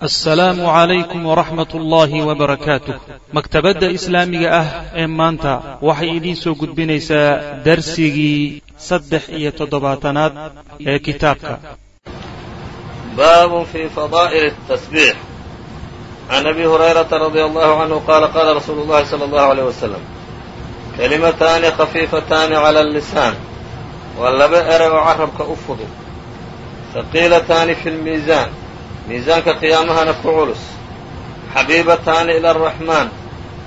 assalaamu calaykum waraxmat ullaahi wabarakaatuh maktabadda islaamiga ah ee maanta waxay idiin soo gudbinaysaa darsigii saddex iyo toddobaatanaad ee kitaabka. Baabun fii fadaa'il tasbiix. Can abi hurayrata radia allahu canhu qaala qaala rasuulu llahi sala allahu aleyh wasalam kalimataani khafiifataani cala allisaan waa laba eray oo carabka u fudud haqiilataani fi lmiisaan miisaanka qiyaamahana ku culus. Xabiibataani ila araxmaan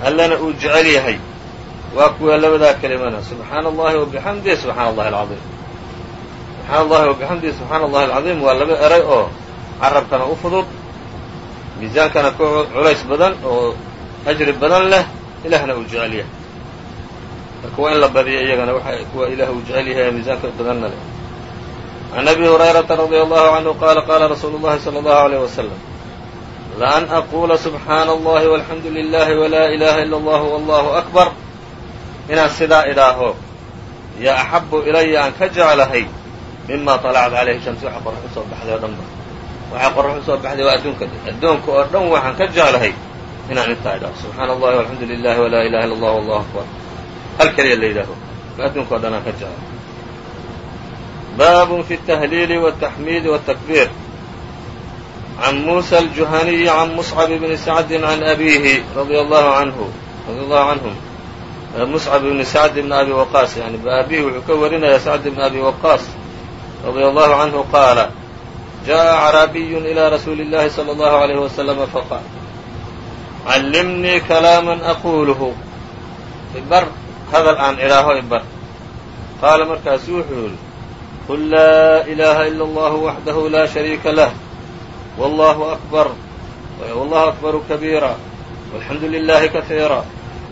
allana uu jecel yahay. Waa kuwa labadaa kelimana subxaana allahi wabixamdihi subxaana allahi alcaiim subxaana allahi wabixamdihi subxaana allahi alcadiim. Waa laba eray oo carabkana u fudud. Miisaankana ku culays badan oo ajri badan leh. Ilaahna uu jecel yahay. Marka waa in la badiyo iyagana kuwa ilaah uu jecel yahay miisaanka badanna leh can abi hurayrata radia allahu canhu qaala qaala rasuulu llahi sala allahu aleyh wasalam laan aquula subxaana allahi walxamdu lilahi walaa ilaha ila allahu wallahu akbar inaan sidaa idhaaho yo axabu ilaya aan ka jeclahay mima طalacad calayhi shamsi waxa qorrax u soo baxday oo dhan ba waxaa qorrax u soo baxday waa adduunka addoonka oo dhan waxaan ka jeclahay inaan intaa idhaaho subxaana allahi walxamdu lilahi walaa ilaha illa allah wallahu akbar hal keliya la yidhaaho ka adduunka o dhan aan ka jeclahay bab fi التhliil والتxmid والتkbيr عn muسى الجuhaniي عn مصcب بn سعد عn أbيهi radي الlahu عanhu radي الlahu عanهum مصcب بn سعد بn أbي وqاص yani abihi wuxuu ka warinaya سعد بn أbي وqاص radي الlahu عanهu qaala jaءa أعraabiy إlى rasuuli الlahi slى الlahu عalيه وsلم faqاal callimnii كalaamا aqulhu ibar hadal aan idhaaho ibar qaala markaasu wuxuu yihi qul laa ilaaha ila allahu waxdahu laa shariika lah wallahu akbar wallahu akbaru kabiira walxamdu lilahi kaiira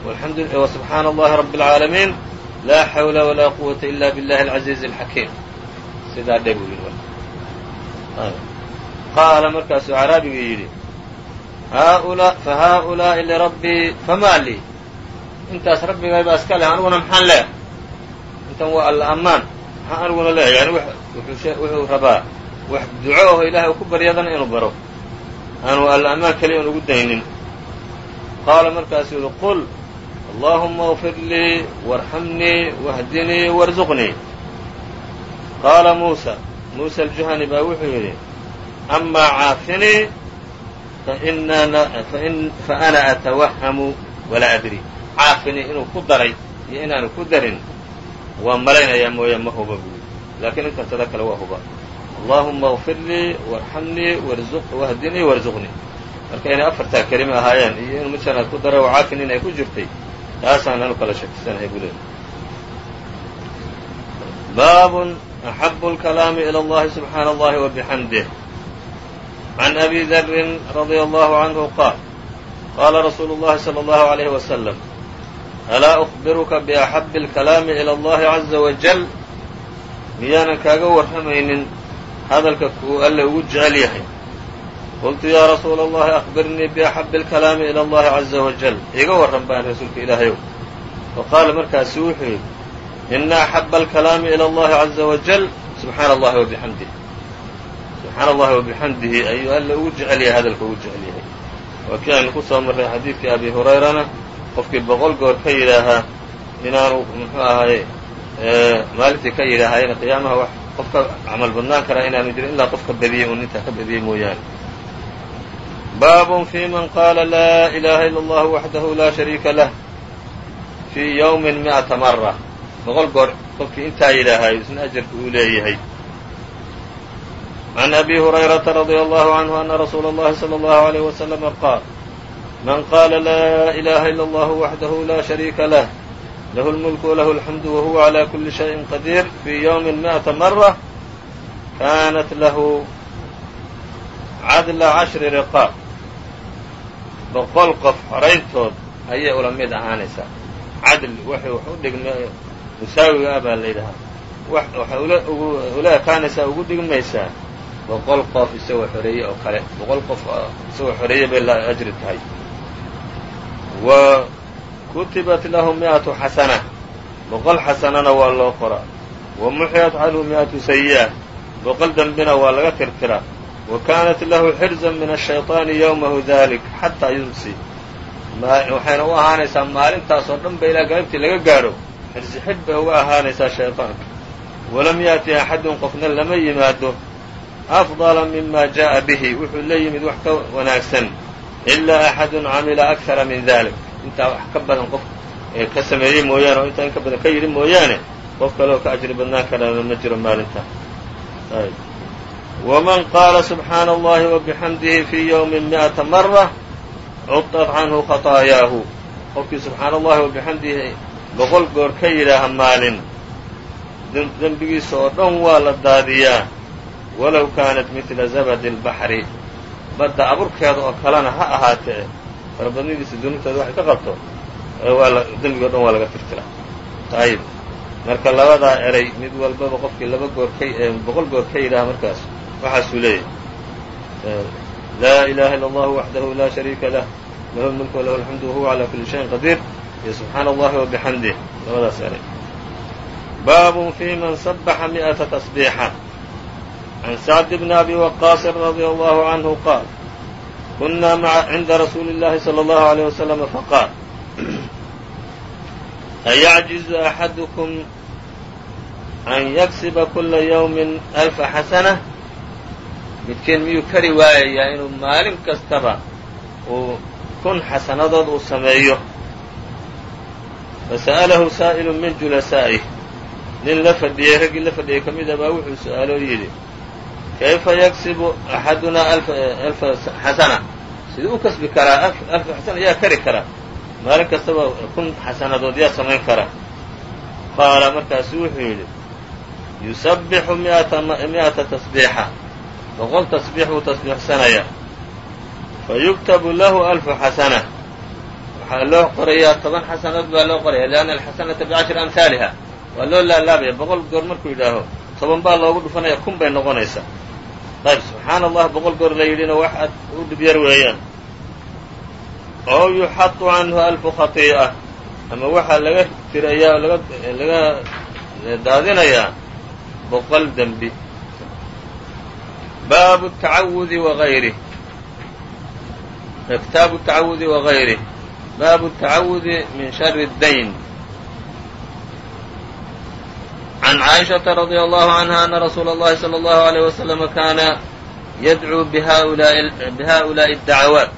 wsubxaana allahi rabi اlcaalamiin laa xawla walaa quwata ila biاllahi alcaziizi alxakiim sidaa dhe buu yidhi qaala markaasuu caraabiga yidhi fahaa'ulaa'i lirabbii famaa lii intaas rabbigay baa iska leh aniguna maxaan leeh intan waa alla ammaan maxaa aniguna leeyahay? Yani wuxuu rabaa wax duco oo ilaahay uu ku baryadana inuu baro. Aanu alla ammaan keliya un ugu daynin. Qaala markaasu yihi qul allaahuma اغfir lii warxamnii wahdinii warzuqnii. Qaala muusa muusa aljuhani baa wuxuu yidhi amaa caafinii faana atawahamu walaa adri. Caafinii inuu ku daray iyo inaanu ku darin waa malaynayaa mooye ma huba buui laakiin inkantada kale waa huba allahuma اغfir lii warxamnii wahdinii warzuqnii marka inay afartaa kelime ahaayeen iyo inuu mid shanaad ku daray oo caafin inay ku jirtay taasaan anu kala shakisanahay buu leey baabun axabu اlkalaami ilى اllahi subxaana اllahi wabixamdih can abi darin radia allahu canhu qaal qaala rasuulu اllahi salى اllahu عalayh waslm alaa أخbiruka بأxabi اlkalaami ilى اllahi عaزa wajal miyaanan kaaga warramaynin hadalka kuu alle ugu jecel yahay qultu yaa rasuula اllahi أخbirnii بأxabi اlkalaami ilى اllahi عaزa wajal iga warran baan rasuulka ilaahayow faqaala markaasu wuxuu yidhi ina أxaba اlkalaami ilى اllahi عaزa wajal subxaana اllahi wabixamdih subxaana اllahi wabixamdihi ayuu alle ugu jecel yahay hadalka ugu jecel yahay waa kii aynu ku soo marray xadiidkii abi hurayrana qofkii boqol goor ka yidhaahaa inaanu muxuu ahaye maalintii ka yidhaahayna qiyaamaha wax qofka camal badnaan karaa inaanu jirin ilaa qofka badiyey uun intaa ka badiyey mooyaane baabun fi man qaala laa ilaha ila allahu waxdahu laa shariika lah fii yawmin mi'ata mara boqol goor qofkii intaa yidhaahayo isna ajarka uu leeyahay can abi hurayrata radia allahu canhu ana rasuula اllahi salى اllahu عalيyh waslama qaal man qaala laa ilaha ila allahu waxdahu laa shariika lah lahu lmulku walahu alxamdu wahuwa calaa kuli shayin qadiir fii yowmin mi'ata mara kaanat lahu cadla cashri riqaab boqol qof horayntood ayay ula mid ahaanaysaa cadl wax u dhigma musaawiga ah baa la yidhahaa waxay ula ekaanaysaa ugu dhigmaysaa boqol qof isagoo xoreeye oo kale boqol qof isagoo xoreeye bay la tahay wa kutibat lahu mi'atu xasana boqol xasanana waa loo qoraa wa muxiyat canhu mi'atu sayi'a boqol dembina waa laga tirtiraa wa kaanat lahu xirzan min ashayطaani yowmahu dalik xataa yumsi waxayna u ahaanaysaa maalintaasoo dhan ba ilaa galabtii laga gaadho xirsi xidh bay uga ahaanaysaa shayطaanka walam yaأti axadun qofna lama yimaado afضala mima jaءa bihi wuxuu la yimid wax ka wanaagsan ilaa axadun camila akara min dalik intaa wax ka badan qof ka sameeyey mooyaane oo intaa in ka badan ka yidhi mooyaane qof kale oo ka ajri badnaan karana ma jiro maalintaa wman qaala subxaana allahi wabixamdihi fii ywmi mi'ata mara cudat canhu khaطaayaahu qofkii subxaana allahi wabixamdihi boqol goor ka yidhaaha maalin dembigiisa oo dhan waa la daadiyaa walow kaanat midla zabadi اlbaxri badda aburkeeda oo kalena ha ahaatee farabadnidiisa dunuubteeda waxay ka qabto dembigo dhan waa laga tirtiraa ayib marka labadaa eray mid walbaba qofkii laba goor ka boqol goor ka yidhaha markaas waxaasuu leeyahy laa ilaha illa allahu waxdahu laa shariika lah lahu lmulku walahu alxamdu wahuwa calaa kuli shayin qadiir. Iyo subxaana allahi wabixamdih labadaas eray. Baabun fi man sabaxa mi'ata tasbiixa can sacd bni abi waqaasin radia allahu canhu qaal kuna cinda rasuuli اllahi salى اllahu عalيه waslama faqaal ayacjizu axadukum an yaksiba kula ywmi alfa xasana midkiin miyuu kari waayayaa inuu maalin kastaba uu kun xasanadood uu sameeyo fasa'alahu saa'ilu min julasaa'ih nin la fadhiyey raggii la fadhiyey ka mid a baa wuxuu su-aaloo yidhi kayfa yaksibu axadunaa alfa xasana siduu u kasbi karaa alfa xasana yaa kari kara maalin kastaba kun xasanadood yaa samayn kara qaala markaasu wuxuu yidhi yusabbixu mi'ata tasbiixa boqol tasbiix buu tasbiixsanayaa fayuktabu lahu alfu xasana waxaa loo qorayaa toban xasanadood baa loo qoraya lianna alxasanata bicashri amhaaliha waa loo laalaabaya boqol goor markuu yidhaaho toban baa loogu dhufanaya kun bay noqonaysaa ayb subxaana allah boqol goor la yidhina wax aad u dhib yar weeyaan. Oo yuxatu canhu alfu khatii'a. Ama waxaa laga tirayaa laga laga daadinayaa boqol dembi. Baabu tacawudi wagayrih kitaabu tacawudi wagayrih baabu tacawudi min shari dayn can caaishaةa radيa allahu canha ana rasuula اllahi salى اllahu عalيه waslama kaana yadcuu biha'ulaaءi اdacawaat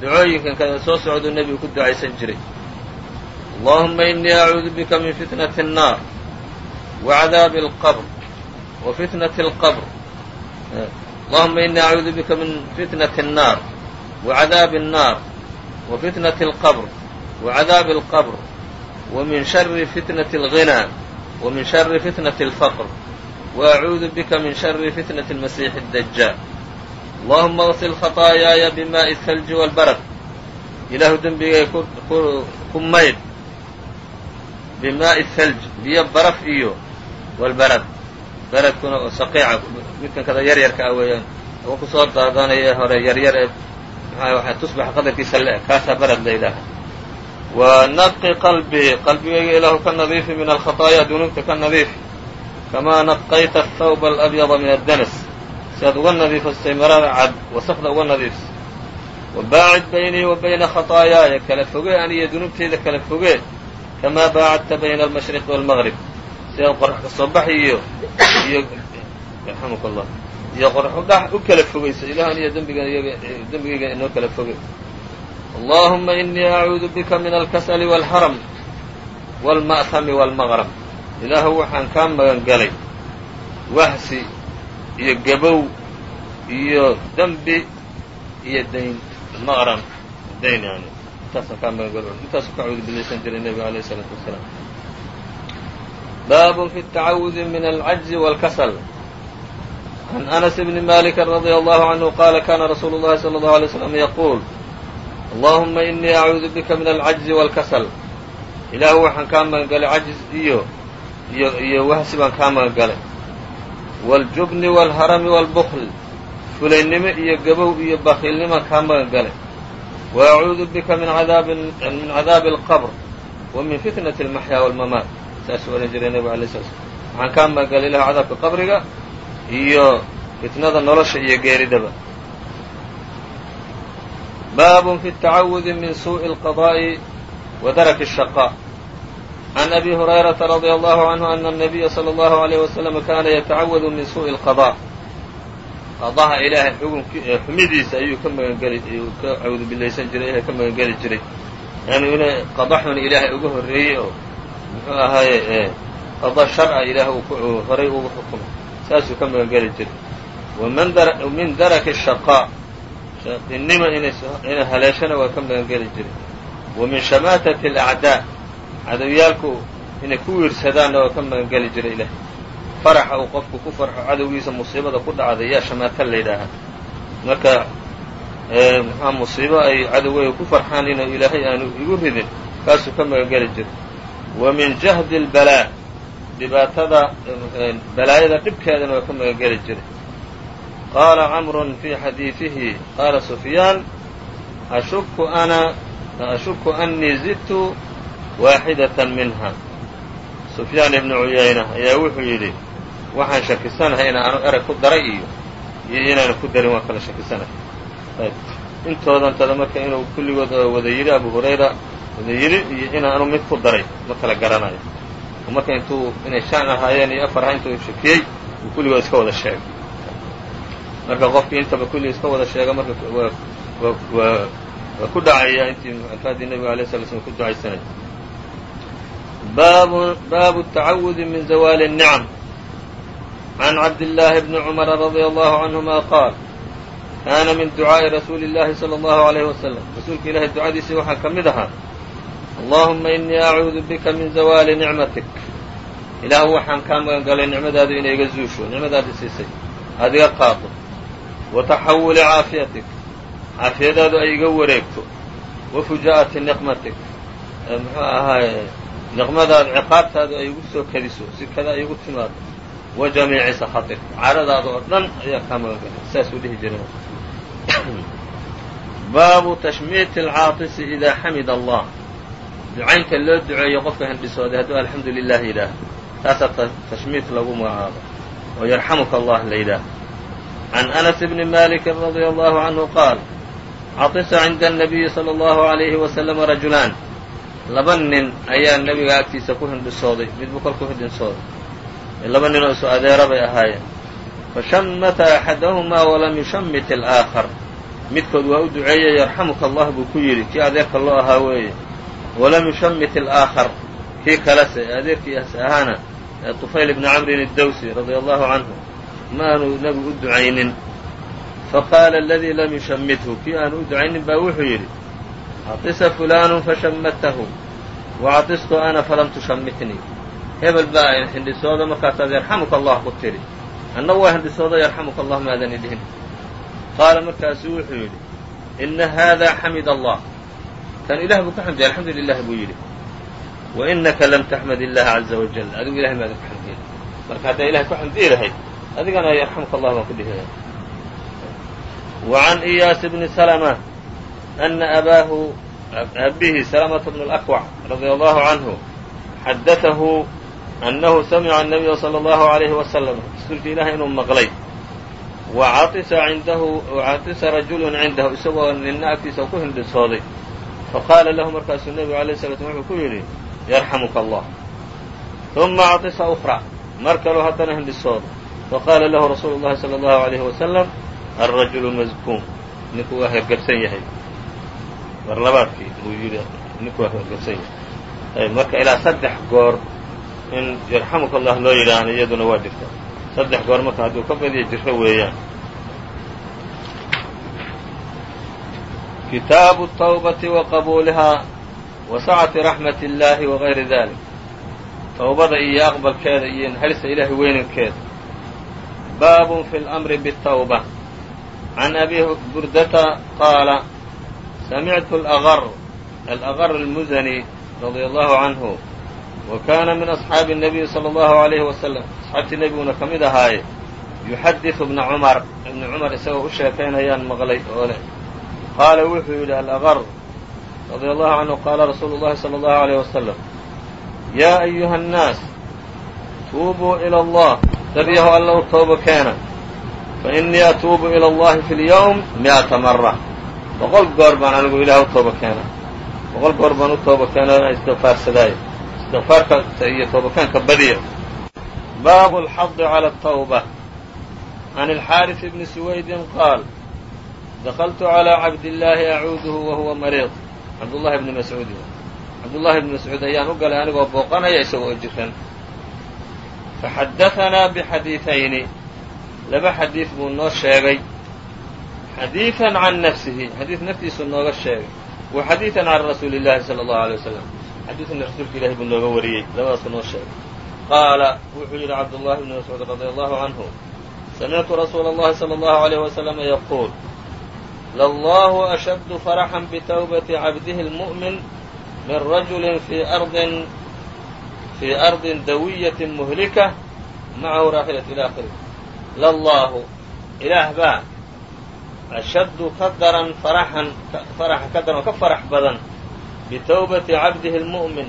ducooyinkan kada soo socduu nebigu ku ducaysan jiray allahuma inii acuudu bika min fitnati الnaar wacadaabi اlqbr wa fitnati اlqbr allahuma inii acuudu bika min fitnati الnaar wacadaabi الnaar wa fitnati اlqbr wacadaabi اlqbr wa min shari fitnati اlغinaa wa min shari fitnati اlfqr وأcuudu bika min shari fitnati الmasiixi الdajaal allahuma اغsil khaطaayaaya bimaaءi الثalji wاlbarad ilaahu dembigay ku maydh bimaaءi الthalj biyo baraf iyo wاlbarad baradkuna oo saqiica midkan kada yaryarka ah weeyaan oo ku soo daadanaya hore yaryar ee mxaa tusbaxa qadarkiisa le kaasaa barad la yidhaaha wa naqi qalbii qalbigayga ilaahu ka nadiifi min alkhaطaaya dunuubta ka nadiifi kamaa naqayta athawba alabyada min addanas si aad uga nadiifastay marada cad wasakda uga nadiifsay wa baacid baynii wa bayna khaطaayaaya kala fogee aniyo dunuubteyda kala fogee kamaa baacadta bayna almashriqi waalmaqrib si aad qorax ka soo baxi iyo iyo raxamuk allah iyo qoraxu dhax u kala fogayso ilah aniyo dembigan dembigayga inoo kala foge allahuma inii acuudu bika min alkasali wاlharam wاlma'hami wاlmaqrab ilaahu waxaan kaa magan galay wahsi iyo gabow iyo dembi iyo dayn maqran dayn yani intaasaan kaa magan galo intaasu ka cuudu bilaysan jiray nebiga alayh الsalaatu wasalaam baabun fi الtacawudi min alcajzi wاlkasl can anas bni maliki radي allahu canhu qala kana rasuulu اllahi salى اllahu alay slam yaquul allahuma inii acuudu bika min alcajzi wاlkasl ilaahu waxaan kaa magan galay cajz iyo iyo iyo wahsi baan kaa magan galay waاljubni wاlharami wاlbukl fulaynimo iyo gabow iyo bakiilnimaan kaa magan galay wa acuudu bika min min cadaabi اlqbr wa min fitnati اlmaxyaa wاlmamaat saasuu odhan jiray nebigu alay sla slam waxaan kaa magan galay ilahu cadaabka qabriga iyo fitnada nolosha iyo geeridaba baab fi التacawudi min suءi الqضاء wa darki الshaqاء عn abi هurayraةa radي allahu عanhu ana الnabiya slى اllahu عalيه waslm kana yatacawadu min suءi الqضاء qadaha ilaahay xumidiisa ayuu ka magangeli ka cawdubilaysan jiray ilahay ka magangeli jiray yani ina qada xun ilaahay uga horreeyey oo muxuu ahaaye qada sharca ilaah uu horay ugu xukumay saasuu ka magangeli jiray wamin daraki الshaqاء shayaadiinnima inay haleeshana waa ka magangeli jiray wa min shamaatati alacdaa cadowyaalku inay ku wiirsadaanna waa ka magangeli jiray ilaah faraxa uu qofku ku farxo cadowgiisa musiibada ku dhacda yaa shamaatan la yidhaahaa marka muxua musiibo ay cadoway ku farxaan inuu ilaahay aanu igu ridin kaasuu ka magangeli jiray wa min jahdi albalaa dhibaatada balaayada dhibkeedana waa ka magangeli jiray qaala camrun fii xadiidihi qaala sufyaan ashuku annii zidtu waaxidatan minha sufyaan ibnu cuyayna ayaa wuxuu yidhi waxaan shakisanahay in aanu erag ku daray iyo iyo inaanu ku darin waan kala shakisanahay ayb intoodantada marka inuu kulligood wada yidhi abu hurayra wada yidhi iyo inaanu mid ku daray ma kala garanayo marka intuu inay shan ahaayeen iyo afar aha intuu shakiyey uu kulligood iska wada sheegay marka qofkii intaba kulligii iska wada sheega marka waa waa waa ku dhacaya intii alfaadii nebiga alay sala slam ku ducaysanay baabu baabu التacawudi min zawali الnicam عan cabdالlaahi bni cumara radي allahu canهuma qaal kaana min ducaaءi rasuuli اllahi salى اllahu عalayh wasalam rasuulka ilahay ducadiisii waxaa ka mid ahaa allahuma inii acuudu bika min zawaali nicmatik ilaahu waxaan kaa magan galay nicmadaadu inay iga zuusho nicmadaadi siisay aad iga qaado wa taxawuli caafiyatik caafiyadaadu ay iga wareegto. Wa niqmatik. Muxuu ahaaye niqmadaadu ciqaabtaadu ay igu soo kadiso si kada ay igu timaado. Wa jamiici sakhatik. Caradaada oo dhan ayaa kaa magan galay saasuu dhihi jiray. Baabu tashmiiti alcaatisi idaa xamida allah. Ducaynta loo duceeyo qofka hindhisooday hadduu alxamdu lilah yidhaaho taasaa tashmiit lagu magacaabo oo yarxamuka allah la yidhaaho can anas bni maliki radia allahu canhu qaal catisa cinda الnabiyi salى اllahu عalayhi waslama rajulaan laba nin ayaa nebiga agtiisa ku hindhisooday midbuu kol ku hindhisooday laba ninoo isu adeera bay ahaayeen fashamata axadahumaa walam yushamit alaakhar midkood waa u duceeyey yarxamuka allah buu ku yidhi kii adeerka loo ahaa weeye walam yushamit alaakhar kii kalese adeerkiis ahaana طufayl bni camrin اdawsi radia allahu canhu ma aanu nebigu u ducaynin. Faqaala aladii lam yushamithu kii aanu u ducaynin baa wuxuu yidhi catisa fulaanu fashamatahu wacaطistu ana falam tushamitnii hebel baa hindhisooda markaasaad yarxamuka allah ku tidhi. Anna waa hindhisooda yarxamuka allah maadani dhihin qaala markaasuu wuxuu yidhi ina hada xamid allah. Kan ilah buu ka xamdiya alxamdu lilah buu yidhi wa inaka lam taxmad illaha caza wajal adigu ilahay maadan ku xamdiyin marka haddaa ilahay ku xamdiyi lahayd adigana yarxamuka allah baan ku dhihi lahay wa can iyaas bni salma ana abaahu abihi salamata bnu اlakwac radia allahu canhu xadatahu annahu samica الnabiya salى اllahu عalayhi wasalam rasuulka ilahay inuu maqlay wacatisa cindahu wacatisa rajulun cindahu isagoo ninna agtiisa ku hindhisooday faqaala lahu markaasuu nebigu alayh sala slam wuxuu ku yidhi yarxamuka allah uma catisa ukra mar kaloo haddana hindhisooda faqaala lahu rasuulu llahi sala allahu alayhi wasalam alrajulu mazkuum ninku waa hergabsan yahay mar labaadkii buu yidhi ninku waa hergabsan yahay marka ilaa saddex goor in yarxamuka allah loo yidhaahna iyaduna waa jirta saddex goor marka hadduu ka badiya jirro weeyaan kitaabu الtawbati wa qabuulihaa wa sacati raxmat اllahi wa gayri dalik towbada iyo aqbalkeeda iyo naxariista ilahay weynankeeda baabun fi اlamri bالtawba can abi burdata qaala samictu alaqar alaqar almuzani radia allahu canhu wa kaana min asxaabi الnabiyi salى اllahu عalayhi wasalam asxaabtii nebiguna ka mid ahaaye yuxadiثu bna cumar ibna cumar isagoo u sheekaynayaan maqlay oo leh qaala wuxuu yidhi alaqar radia allahu canhu qaala rasuulu llahi salى اllahu عalيyh wasalam yaa ayuha الnaas tuubuu ilى allah dabiiho alla u toobo keena fa innii atuubu ila allahi fi اlyawm mi'ata mara boqol goor baan anigu ilaah u toobo keena boqol goor baan u toobo keena inaan istikfaarsadaayo istikfaarka iyo toobakeenka badiya baabu alxadi cala atawba can alxaaris ibni suwaydin qaal dakaltu calaa cabdillaahi acuuduhu wa huwa mariid cabdullahi bni mascuud cabdullahi bni mascuud ayaan u galay anigoo booqanaya isagoo oo jiran faxadaثanaa bxadiiثayni laba xadiid buu noo sheegay xadiiثan can nafsihi xadiid naftiisu nooga sheegay wa xadiiثan can rasuuli اllahi salى اllahu عalيه wasalam xadiidna rasuulka ilahi buu nooga wariyey labadaasu noo sheegay qaala wuxuu yidhi cabdullahi bni mascuud radi allahu canhu samictu rasuula اllahi salى اllahu عalيyh waslama yaquul lallahu ashaddu faraxan bitawbati cabdihi اlmu'min min rajuli fii ardin fii ardin dawiyatin muhlika macahu raaxilat ila akhiri lallaahu ilaah baa ashaddu ka daran faraxan faraxa ka daran oo ka farax badan bitawbati cabdihi اlmu'min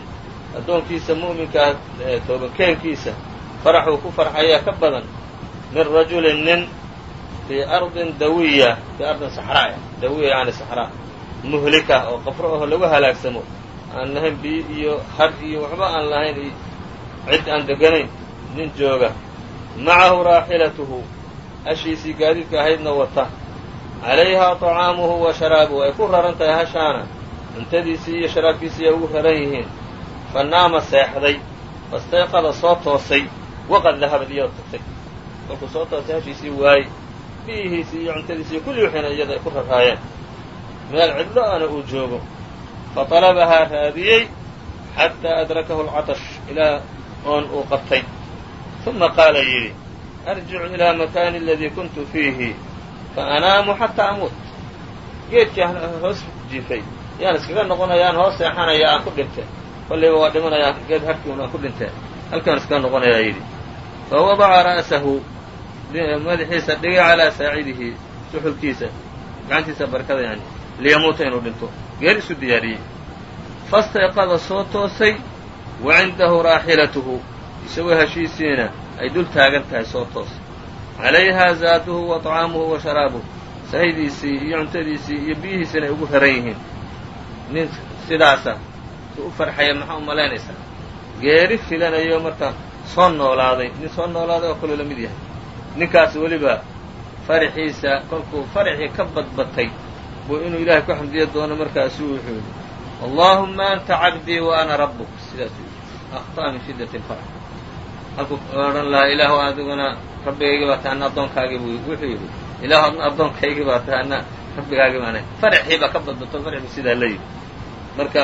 addoonkiisa mu'minkaa toobakeenkiisa faraxuu ku farxayaa ka badan min rajulin nin fii ardin dawiya fii ardin saxraa dawiya yani saxraa muhlika oo qafro aho lagu halaagsamo aan lahayn biyo iyo har iyo waxba aan lahayn cid aan deganayn nin jooga. Macahu raaxilatuhu hashiisii gaadiidka ahaydna wata. Calayhaa طacaamuhu wa sharaabuhu ay ku raran tahay hashaana. Cuntadiisii iyo sharaabkiisii ay ugu raran yihiin. Fa naama seexday fastayqada soo toosay waqad dahabad iyadoo tagtay. Kolkuu soo toosay hashiisii waayey. Biyihiisii iyo cuntadiisii kulli wixiina iyada ay ku raraayeen meel cidlo ana uu joogo fatalabahaa raadiyey xataa adrakahu alcatash ilaa oon uu qabtay uma qaala yidhi arjicu ilaa makaani aladii kuntu fiihi fa anaamu xataa amuut geedkii hoos jiifay yaan iskaga noqonayaan hoos seexanaya aan ku dhintee kollayba waa dhimanayaa geed harkiun aan ku dhintee halkaan iskaga noqonayaa yidhi fa wadaca ra'sahu madaxiisa dhigay calaa saacidihi suxulkiisa gacantiisa barkada yani liyamuuta inuu dhinto geer isu diyaariyey fastayqada soo toosay wa cindahu raaxilatuhu isagoo heshiisiina ay dul taagan tahay soo toos calayhaa zaaduhu wa طacaamuhu wa sharaabuhu sahaydiisii iyo cuntadiisii iyo biyihiisina ay ugu raran yihiin nin sidaasa su u farxaya maxaa u malaynaysaa geeri filanayo marka soo noolaaday nin soo noolaaday oo kaloo la mid yahay ninkaas weliba faraxiisa kolkuu faraxii ka badbatay buu inuu ilaahay ku xamdiyo doono markaasu wuxuu yidhi allaahumma anta cabdii wa ana rabbuk. Sidaasuu yidhi. Akhطa'a min shiddati اlfarx halkuu odhan lahaa ilaahu adiguna rabbigaygii baa tahay anna buu wuxuu yidhi ilaahu adna addoonkaygii baa tahay anna rabbigaagii baana faraxii baa ka badbato farxi sidaa la yidhi. Marka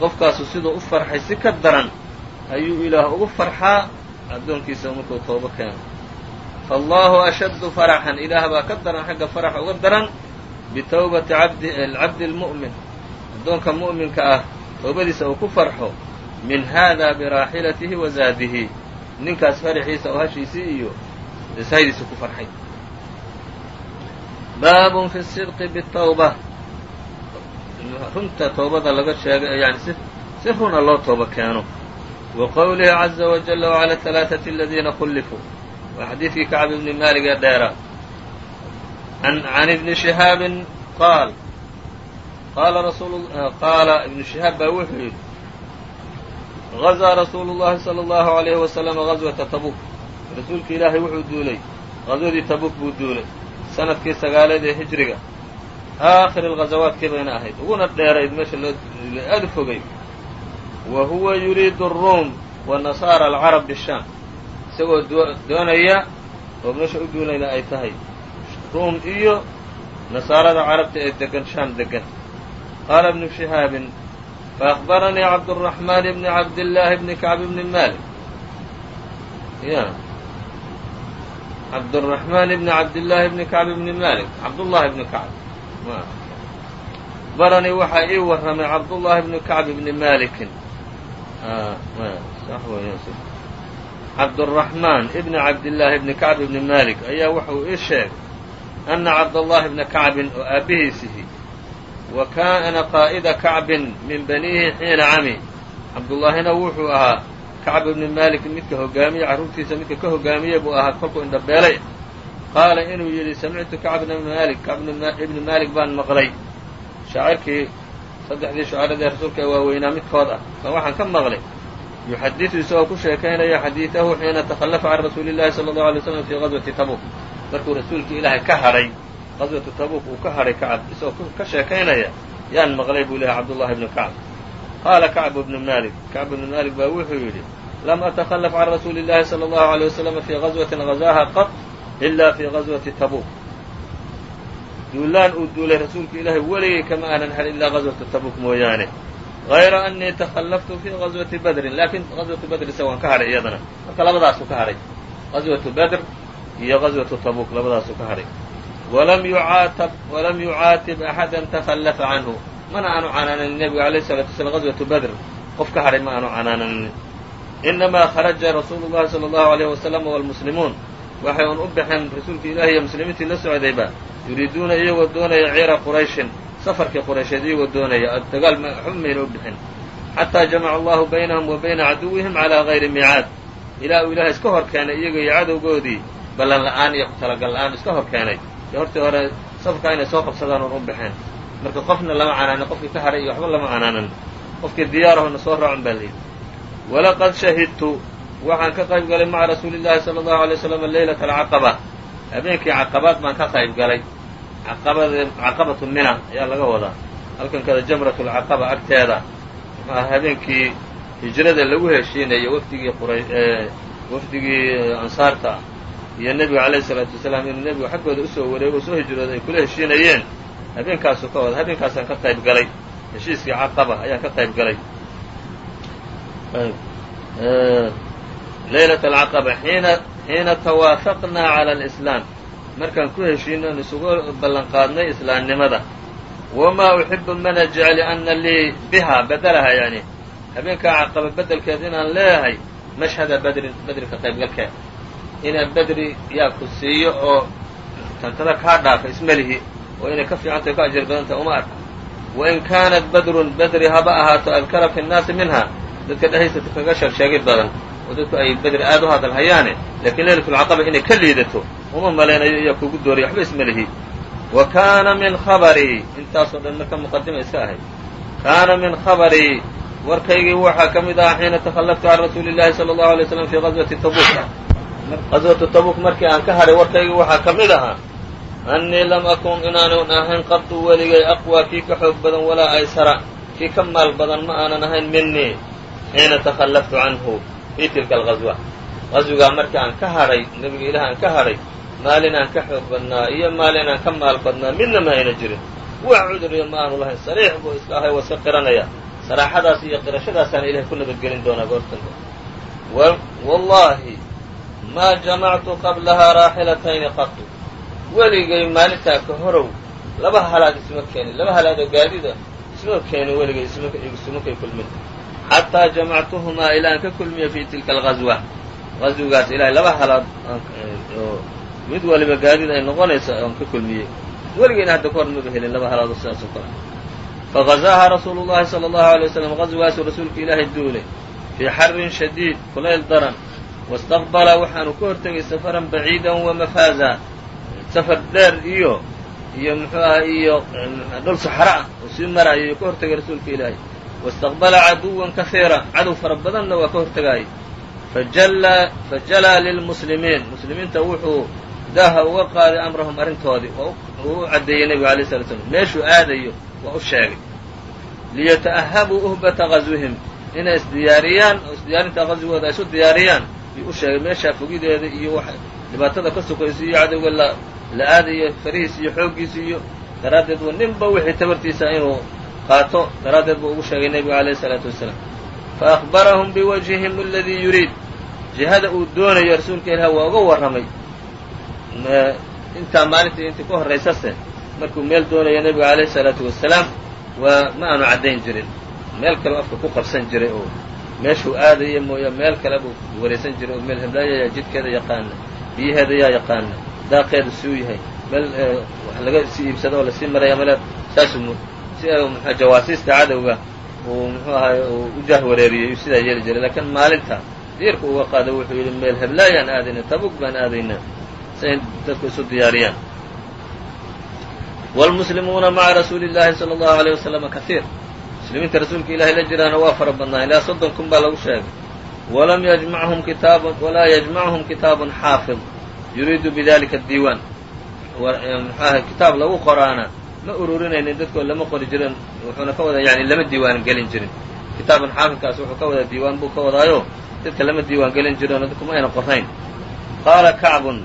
qofkaasu siduu u farxay si ka daran ayuu ilaah ugu farxaa addoonkiisa markuu toobo keeno faallahu ashaddu faraxan ilaah baa ka daran xagga faraxa uga daran bitawbati cabdi lmu'min addoonka mu'minka ah toobadiisa uu ku farxo min hada biraaxilatihi wa zaadihi. Ninkaas faraxiisa oo hashiisii iyo sahaydiisa ku farxay. Baabun fi sidqi bitawba. Runta toobada laga sheegay yani si runa loo tooba keeno. Wa qowlihi caza wajala wcala alaaثati aladiina kullifuu waa xadiidkii kacb ibni maalig ee dheera can ibni shihaabin qaal qaala rasul qaala ibnu shihaab baa wuxuu yidhi gazaa rasuulu llahi salى اllahu عalayhi wasalama gazwata tabuk rasuulki ilaahay wuxuu duulay gazwadii tabuk buu duulay sanadkii sagaaleed ee hijriga aakhir alghazawaadkii bayna ahayd uguna dheerayd meesha loo duulay aada u fogay wa huwa yuriidu aruum wa nasaara alcarab bishaam isagoo doonaya oo meesha u duulayna ay tahay ruum iyo nasaarada carabta ee degan shaam degan qaala ibnu shihaabin faأخbaranii cabdالرaحmaan bni cabdillaahi bni kacb bni malik ya cabdالرaحmaan bni cabdillaahi bni kacb bni malik cabdullahi bni kacb baranii waxaa ii warramay cabdullahi bni kacb bni malikin cabdالرaحmaan ibni cabdillaahi bni kacb bni malik ayaa wuxuu ii sheegay ana cabdallahi bna kacbin oo aabbihiisihi wa kaana qaa'ida kacbin min baniihi xiina cami cabdullaahina wuxuu ahaa kacb ibni malik midka hogaamiye carruurtiisa midka ka hogaamiye buu ahaa kolkuu indhabeelay qaala inuu yidhi samictu kacb bna malik kacb ibni malik baan maqlay shaacirkii saddexdii shucaradii rasuulka ee waaweynaa midkood ah kan waxaan ka maqlay yuxadidu isagoo ku sheekaynaya xadiidahu xiina takhallafa can rasuuli llahi sala allahu alay slam fii qaswati tabuk markuu rasuulkii ilaahay ka hadhay qaswatu tabuk uu ka hadhay kacab isagoo ka sheekaynaya yaan maqlay buu lehay cabdullahi bnu kacb qaala kacbu bnu malik kacb bnu malik baa wuxuu yidhi lam atakhalaf can rasuuli llahi sala allahu alay waslama fii qaswatin gazaaha qat ila fii qaswati tabuk duulaan uu duulay rasuulka ilaahay weligay kama aanan hadhin ilaa qaswatu tabuk mooyaane غayra أنii تkلفtu fي غaزوaةi bdri lakin غaزوaةu bdr isa waan ka hadhay iyadana marka labadaasu ka hadhay غaزوaةu bdr iyo qaswatu tabuuk labadaasuu ka hadhay walam yucaatib axada takhallafa canhu. Mana aanu canaananin nebiga alayh salatu wasalaam qaswatu badr. Qof ka hadhay ma aanu canaananin. Inamaa kharaja rasuulu llahi sala allahu alayh wasalam waalmuslimuun waxay uun u baxeen rasuulkii ilaahi iyo muslimiintii la socdayba yuriiduuna iyagoo doonaya cira qurayshin safarkii quraysheed iyagoo doonaya. Dagaal xumayna u bixin. Xataa jamaca allahu baynahum wa bayna caduwihim calaa gayri micaad. Ilaa uu ilaahay iska hor keenay iyaga iyo cadowgoodii ballan la'aan iyo talagal la'aan iska hor keenay. Ee hortii hore safarkaa inay soo qabsadaan oon u baxeen. Marka qofna lama canaanin qofkii ka hadhay iyo waxba lama canaanin qofkii diyaarahona soo raacun baa layidhi walaqad shahidtu waxaan ka qayb galay maca rasuuli llahi sala allahu alay waslam leylata alcaqaba habeenkii caqabaad baan ka qayb galay. Caqabatu mina ayaa laga wadaa. Halkan kada jamratu lcaqaba agteeda. Muxuu aha habeenkii hijrada lagu heshiinayo wafdigii qura wafdigii ansaarta iyo nebiga calayhi isalaatu wasalaam inuu nebigu xaggooda u soo wareego soo hijrooday ay kula heshiinayeen. Habeenkaasu ka wada habeenkaasaan ka qayb galay. Heshiiskii caqaba ayaan ka qayb galay. Laylat alcaqaba xiina xiina tawaafaqnaa cala alislaam. Markaan ku heshiino isugu ballan qaadnay islaamnimada wamaa uxibu mana jecli ana lii biha bedelaha yani habeenkaa caqaba bedelkeed inaan leeyahay mashhada bedrin bedrika qaybgalkeed inaan bedri yaa ku siiyo oo tantada kaa dhaafa ismelihi oo inay ka fiicantahay ka ajir badantahay uma arka wain kaanat badrun bedri haba ahaato adkara fi nnaasi minha dadka dhehaysta kaga sheeg sheegid badan oo dadku ay bedri aad u hadal hayaane lakiin leylatulcaqaba inay ka liidato uma malaynayo iyaa kugu dooriy waxba isma lihi. Wa kaana min khabarii intaasoo dhan marka muqadima iska ahayd. Kaana min khabarii warkaygii waxaa ka mid ahaa xiina takhallaftu can rasuuli llahi sala allahu alay slam fii qaswati tabuk qaswatu tabuk markii aan ka hadhay warkaygii waxaa ka mid ahaa annii lam akun inaanun ahayn qadu weligay aqwa kii ka xoog badan walaa aysara kii ka maal badan ma aanan ahayn minii xiina takhallaftu canhu. Fii tilka alqaswa qaswigaa markii aan ka hadhay nebiga ilaah aan ka hadhay maalin aan ka xoog badnaa iyo maalin aan ka maal badnaa midna ma ayna jirin. Wax cuduriya ma aanu lahayn sariix buu iska ahay waa iska qiranaya. Saraaxadaas iyo qirashadaasaan ilahay ku nabadgelin doonaa goortanka wallaahi maa jamactu qablahaa raaxilatayni qatu weligay maalintaa ka horow laba halaad isma keenin laba halaad oo gaadida isma keenin weligay ismakay kulmin. Xataa jamactuhumaa ilaa aan ka kulmiyo fii tilka alqaswa qaswigaas ilahay laba halaad oo mid waliba gaadid ay noqonaysa oon ka kulmiyey. Weligayna hadda ka hor maba helin laba halaad oo sidaas oo kale. Fagazaaha rasuulu llahi sala allahu alay waslam qaswigaasuu rasuulka ilaahay duulay. Fii xarin shadiid kulayl daran wastaqbala waxaanu ka hortegay safaran baciidan wamafaaza safar dheer iyo iyo muxuu aha iyo dhul saxra ah uu sii maraayo iyo ka hortegay rasuulka ilaahay wastaqbala caduwan kahiira cadow fara badanna waa ka hortegaayay fajalaa lilmuslimiin muslimiinta wuxuu daaha uga qaaday amrahum arrintoodii oo uu u caddeeyey nebiga alay slat slam meeshuu aadayo waa u sheegay liyata'ahabuu uhbata qaswihim inay isdiyaariyaan oo isdiyaarinta qaswigooda ay isu diyaariyaan u sheegay meeshaa fogideeda iyo wax dhibaatada ka sokaysa iyo cadowga la la aadayo farihiis iyo xooggiisa iyo daraaddeed bu ninba wixii tabartiisa inuu qaato daraaddeed buu ugu sheegay nebigu alayh isalaatu wasalaam. Fa akhbarahum biwajhihim aladii yuriid jihada uu doonayo rasuulka ilaah waa uga warramay. Intaa maalintii intii ka horraysase markuu meel doonayo nebigu alayhi salaatu wasalaam waa ma aanu caddayn jirin. Meel kale afka ku qabsan jiray oo meeshuu aadaya mooya meel kale buu waraysan jiray oo meel heblaaya jidkeeda yaqaana biyaheeda yaa yaqaana daaqeeda suu yahay meel wax laga sii iibsado oo lasii maraya male saasuu si mxua jawaasiista cadowga uu muxuu ahay uu u jaah wareeriyey sidaa yeeli jiray laakiin maalinta diirka uga qaada wuxuu yidhi meel heblaayaan aadayna tabug baan aadaynaa si ay dadku isu diyaariyaan wاlmuslimuuna maca rasuuli اllahi salى اllahu عalيه waslama kahiir muslimiinta rasuulka ilahay la jiraana waa fara badnaa. Ilaa soddon kun baa lagu sheegay. Walam yajmachum kitaabun walaa yajmachum kitaabun xaafid. Yuriidu bidalika diiwaan. Mxuaha kitaab lagu qoraana ma ururinaynin dadkoo lama qori jirin wuxuuna ka wadaa yani lama diiwaan gelin jirin. Kitaaban xaafidkaas wuxuu ka wadaa diiwaan buu ka wadaayo dadka lama diiwaan gelin jirin oo dadku ma ayna qorayn qaala kacbun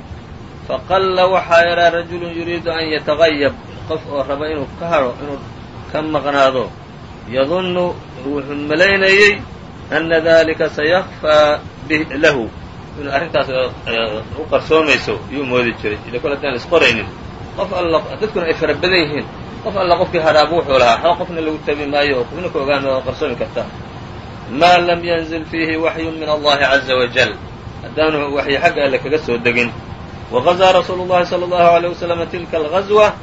faqalla waxaa yaraa rajulun yuriidu an yatagayab qof oo raba inuu ka hadho inuu ka maqnaado yadunnu wuxuu malaynayey ana dalika sayakfaa lahu inuu arrintaas u qarsoomayso yuu moodi jiray ila kol haddaan isqoraynin qof alla dadkuna ay fara badan yihiin qof alla qofkii hadhaabu wuxuu lahaa xoo qofna lagu tabi maayo oo qofna ka ogaan oo qarsoomi karta maa lam yanzil fiihi waxyun min allahi caza wajal haddaanu waxyi xagga alle kaga soo degin wagazaa rasuulu llahi sala allahu aleyh waslama tilka algazwa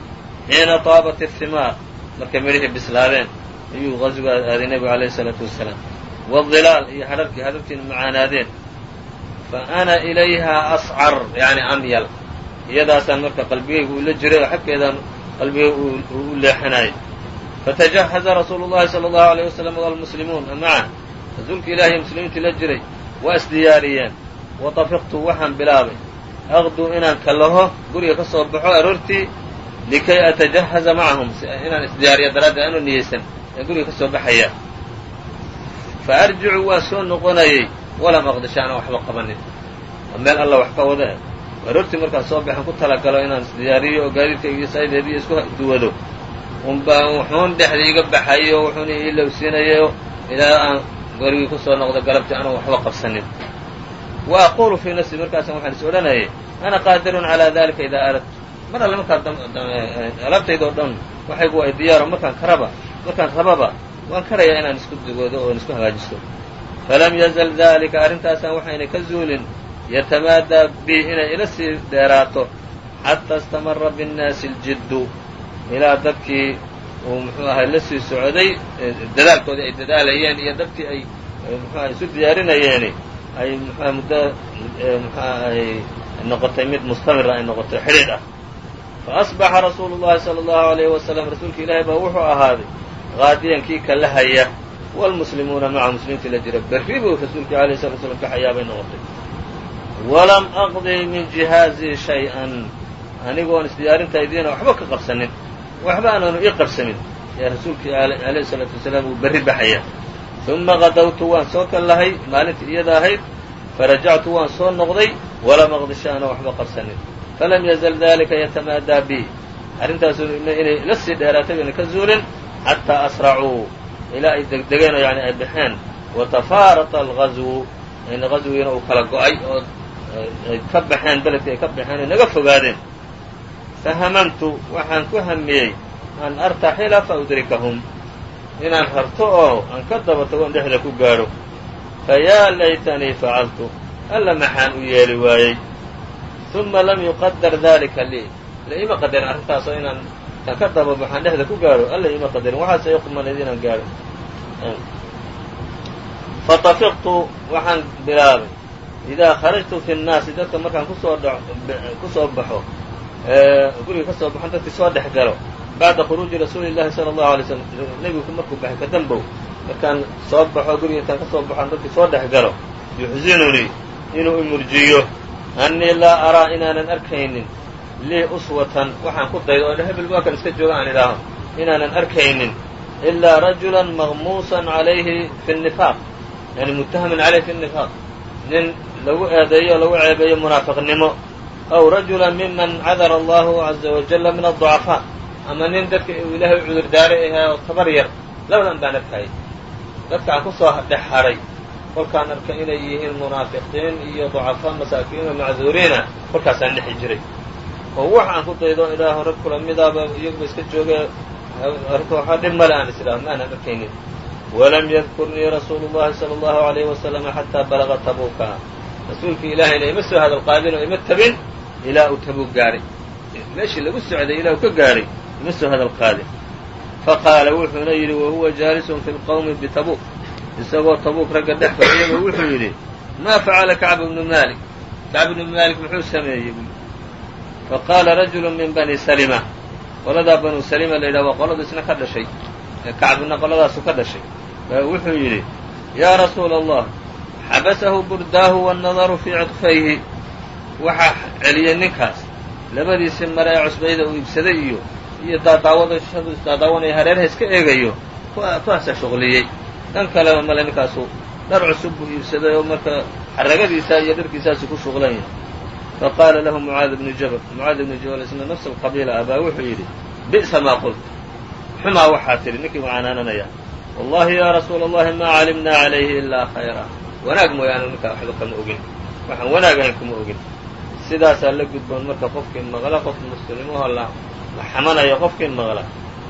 xiina taabat ihimaar markay midhihii bislaadeen ayuu qaswiga aaday nebigu alayhi isalaatu wasalaam wadilaal iyo hadharkii hadharkiina macaanaadeen fa ana ilayha ascar yani amyal. Iyadaasaan marka qalbigayga uu la jiray oo xagkeedaan qalbigay u leexanayay. Fatajahaza rasuulu llahi sala allahu aleyh wasalam walmuslimuun maca rasuulka ilahi iyo muslimiintii la jiray waa isdiyaariyeen. Wa tafiqtu waxaan bilaabay. Aqduu inaan kalaho guriga ka soo baxo aroortii likay atajahaza macahum inaan isdiyaariya daraaddeed anoo niyeysan ee guriga ka soo baxaya. Fa arjicu waan soo noqonayey walam aqdisha anaan waxba qabanin. Waa meel alla wax ka wada aroortii markaan soo baxan ku talagalo inaan isdiyaariyo oo gaadiidkaygiyo saydeediyo isku duwado. Unbaa wuxuun dhexda iga baxayo wuxuuna ii lowsiinayo ilaa aan gorigii ku soo noqdo galabtii anoo waxba qabsanin. Wa aqulu fii nafsi markaasaan waxaan is odhanayay ana qaadirun calaa dalika idaa aradtu mar alle markaan alaabtayda oo dhan? Waxaygu ay diyaaro markaan karaba markaan rababa waan karayaa inaan isku dugoodo oon isku hagaajisto. Falam yazal dalika arrintaasaan waxaynay ka zuulin yatamaadaa bi inay ila sii dheeraato xataa istamara binnaasi اljiddu ilaa dadkii uu muxuu ahay la sii socday dadaalkoodii ay dadaalayeen iyo dadkii ay muxuaha isu diyaarinayeeni ay muxuaha muddo muxuah ay noqotay mid mustamira ay noqotay xidhiidh ah faasbaxa rasuulu llahi sala allahu alayhi wasalam rasuulka ilaahi baa wuxuu ahaaday qaadiyan kii kala haya waalmuslimuuna maca muslimiintii la jira berri buu rasuulkii alayh salatu slam baxayaa bay noqotay walam aqdi min jihaazii shay-an anigoon isdiyaarintaydiina waxba ka qabsanin waxba aanaanu ii ee rasuulkii alayhi salaatu wasalaam uu berri baxaya uma qadawtu waan soo kallahay maalintii iyada ahayd farajactu waan soo noqday walam aqdi shay-ana waxba qabsanin falam yazal dalika yatamaadaa bi arrintaasu inay la sii dheeraatay bayna ka zuulin xataa asracuu ilaa ay degdegeen oo yani ay baxeen watafaarata algazwu in gazwigiina uu kala go'ay oo ay ka baxeen beledkii ay ka baxeen oy naga fogaadeen fahamamtu waxaan ku hamiyey an artaxila fa udrikahum inaan rarto oo aan ka daba tagoon dhexda ku gaadho fayaa laytanii facaltu alla maxaan u yeeli waayey uma lam yuqadar dalika lii la ima qadarin arrintaasoo inaan aan ka daba baxaan dhexda ku gaadho alla ima qadarin waxaase iqumanayd inaan gaadho fatafiqtu waxaan bilaabay idaa kharajtu fi nnaasi dadka markaan ku soo ku soo baxo guriga ka soo baxon dadkii soo dhex galo bacda khuruuji rasuuli llahi sala allahu alay slam nebigu markuu baxay ka dambow markaan soo baxo guriga intaan ka soo baxon dadkii soo dhex galo yuxsinunii inuu imurjiyo annii laa araa inaanan arkaynin lii uswatan. Waxaan ku daydo oo hebel waa iska jooga aan idhaaho. Inaanan arkaynin. Ilaa rajulan maqmuusan calayhi fi nnifaaq yani muttahamin calayhi fi nnifaaq nin lagu eedeeyo o lagu ceebeeyo munaafiqnimo. Aw rajula miman cadara allahu caza wajalla min adducafaa ama nin dadka ilaahay u cudur daaray ahaa oo tabar yar. Labadan baan arkayay dadka aan ku soo dhex hadhay kolkaan arkay inay yihiin munaafiqiin iyo ducafaa masaakiin oo macduuriina kolkaasaan dhexi jiray. Oo wax ku daydo ilaahu rag midaaba iyaguba iska jooge arrinta waxaa dhib male aan is aanan arkaynin. Walam yadkurnii rasuulu llahi sala allahu alayhi wasalama xataa balaga tabuuka. Rasuulkii ilaahayna ima soo hadal qaadin oo ima tabin ilaa uu tabuuk gaadhay meeshii lagu socday ilaa uu ka gaadhay ima soo hadal qaadin faqaala wuxuuna yidhi wahuwa jaalisun fi lqawmi bitabuuk isagoo tabuuk ragga dhex fadhiyaba wuxuu yidhi maa facala kacb bnu maalik kacb bnu maalik muxuu sameeyey faqaala rajulu min bani salima qoladaa banu salima la yidhaha waa qoladu isna ka dhashay kacbina qoladaasu ka dhashay wuxuu yidhi yaa rasuula allah xabasahu burdaahu waannadaru fii cidfayhi waxaa celiyey ninkaas labadiisii mare ee cusbayda uu iibsaday iyo iyo daadaawashadu isdaadaawanaya hareeraha iska eegayo kuwaasa shuqliyey dhan kaleba male ninkaasu dhar cusub buu iibsaday oo marka xaragadiisa iyo dharkiisaasu ku shuqlan yahay. Faqaala lahu mucaad bnu jabal mucaad ibnu jabal isna nafs alqabiila abaa? Wuxuu yidhi bi'sa maa qult xumaa waxaa tidhi ninkii canaananaya wallahi yaa rasuula allahi maa calimnaa calayhi ilaa khayra. Wanaag mooyaane ninkaa waxba kama ogin. Waxaan wanaag ahayn kuma ogin. Sidaasaa la gudboon marka qofkii maqla qof muslimaho la xamanayo qofkii maqla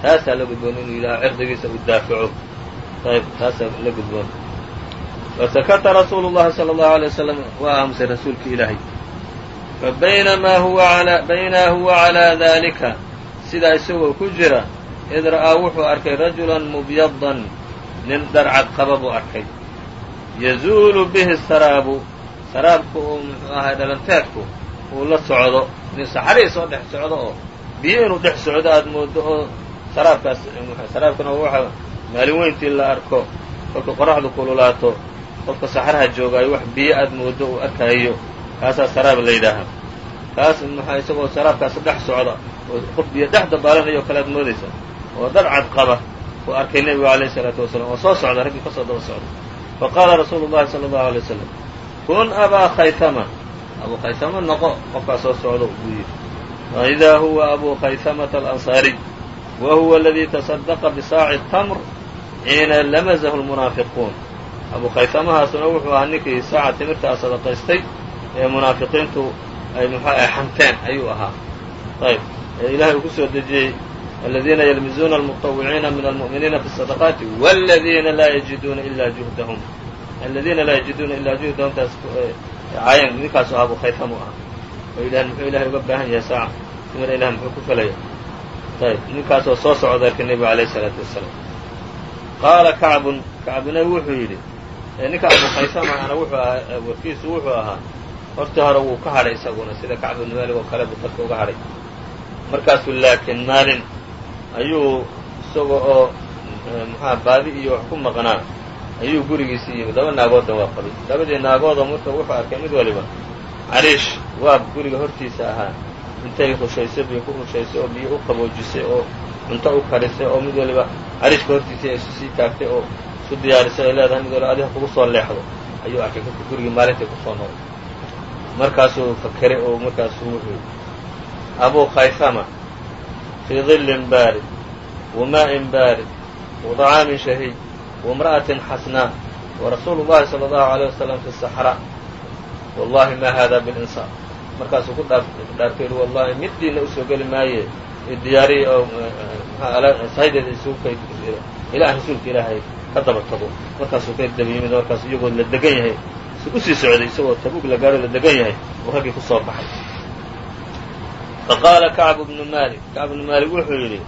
taasaa la gudboon inuu yidhaho cirdigiisa uu daafaco ayb taasaa la gudboon fasakata rasuulu llahi sala allahu alay wasalam waa aamusay rasuulki ilaahay fabaynamaa huwa calaa daalika sidaa isagoo ku jira id ra'aa wuxuu arkay rajulan mubyadan nin dharcad qaba buu arkay yazuulu bihi saraabu saraabku uu muxuu ahay dhalanteedku uu la socdo nin saxariis oo dhex socdo oo biyo inuu dhex socdo aad moodo oo maalin weyntii la arko kolka qoraxdu kululaato qofka saxraha joogaayo wax biyo aad moodo uu arkaayo kaasaa saraab la yidhaahaa kaas maxaa isagoo saraabkaas dhex socda oo qof biyo dhex dabaalanayo kale aad moodaysa oo dharcad qaba uu arkay nebigu alayhi isalaatu wasalaam oo soo socda raggii ka soo daba socda. Fa qaala rasuulu llahi sala allahu alay wasalam kun abaa khaytama abuu khaytama noqo qofkaas soo socdo buu yidhi. Faidaa huwa abuu khaytamata alansaariy wa huwa aladii tasadaqa bisaaci tamr ciina lamazahu lmunaafiquun abuu khaytamahaasuna wuxuu ahaa ninkii saaca timirtaa sadaqaystay ee munaafiqiintu ay muxuu ahay xanteen ayuu ahaa. Ayb ilaahay uu ku soo dejiyey aladiina yalmizuuna almutawiciina min almu'miniina fi sadaqaati wladiina laa yajiduuna ilaa juhdahum. Aladiina laa yajiduuna ilaa juhdahum taas eh, caayan ninkaasu abuu khaytamo ah. Oo yidhahan muxuu ilahay uga baahan yahay saaca timir ilah muxuu ku felaya ayb ninkaasoo soo socda arkii nebigu alayh isalaatu wasalaam qaala kacbun kacbuna wuxuu yidhi ninka abu khaysama ana wuxuu ahaa warkiisu wuxuu ahaa hortii hore wuu ka hadhay isaguna sida kacb ibnu oo kale buu dadka uga hadhay. Markaasuu laakiin maalin ayuu isaga oo muxua baadi iyo wax ku maqnaa ayuu gurigiisii yimid laba naagoodna waa qabay labadii naagoodoo marka wuxuu arkay mid waliba cariish waab guriga hortiisa ahaa. Intay rushaysay biyo ku rushaysay oo biyo u qaboojisay oo cunto u karisay oo mid waliba cariishka hortiisii isu oh, sii taagtay oo isu diyaarisay ay leedahay mid waliba adiga kugu soo leexdo oh. ayuu arkay kolku gurigii maalintii ku soo noqday markaasuu fakeray oh, oo markaasu wuxuu abuu khaysama fii dhillin baarid wa maa'in baarid wa shahiid wa imra'atin xasnaa wa rasuulu llahi sala allahu aleyh wasalam fi saxraa wallahi ma hada bilinsaan markaasuu ku dhaartay wallahi middiina u soo geli maaye diyaariya oo sahaydeeda isugu kay ilaah rasuulka ilaahay ka daba tago markaasuu ka daba yimid markaas iyagoo la degan yahay usii socday isagoo tabug la gaaro la degan yahay uu raggii ku soo baxay faqaala kacbu bnu malik kacb bnu maalik wuxuu yidhi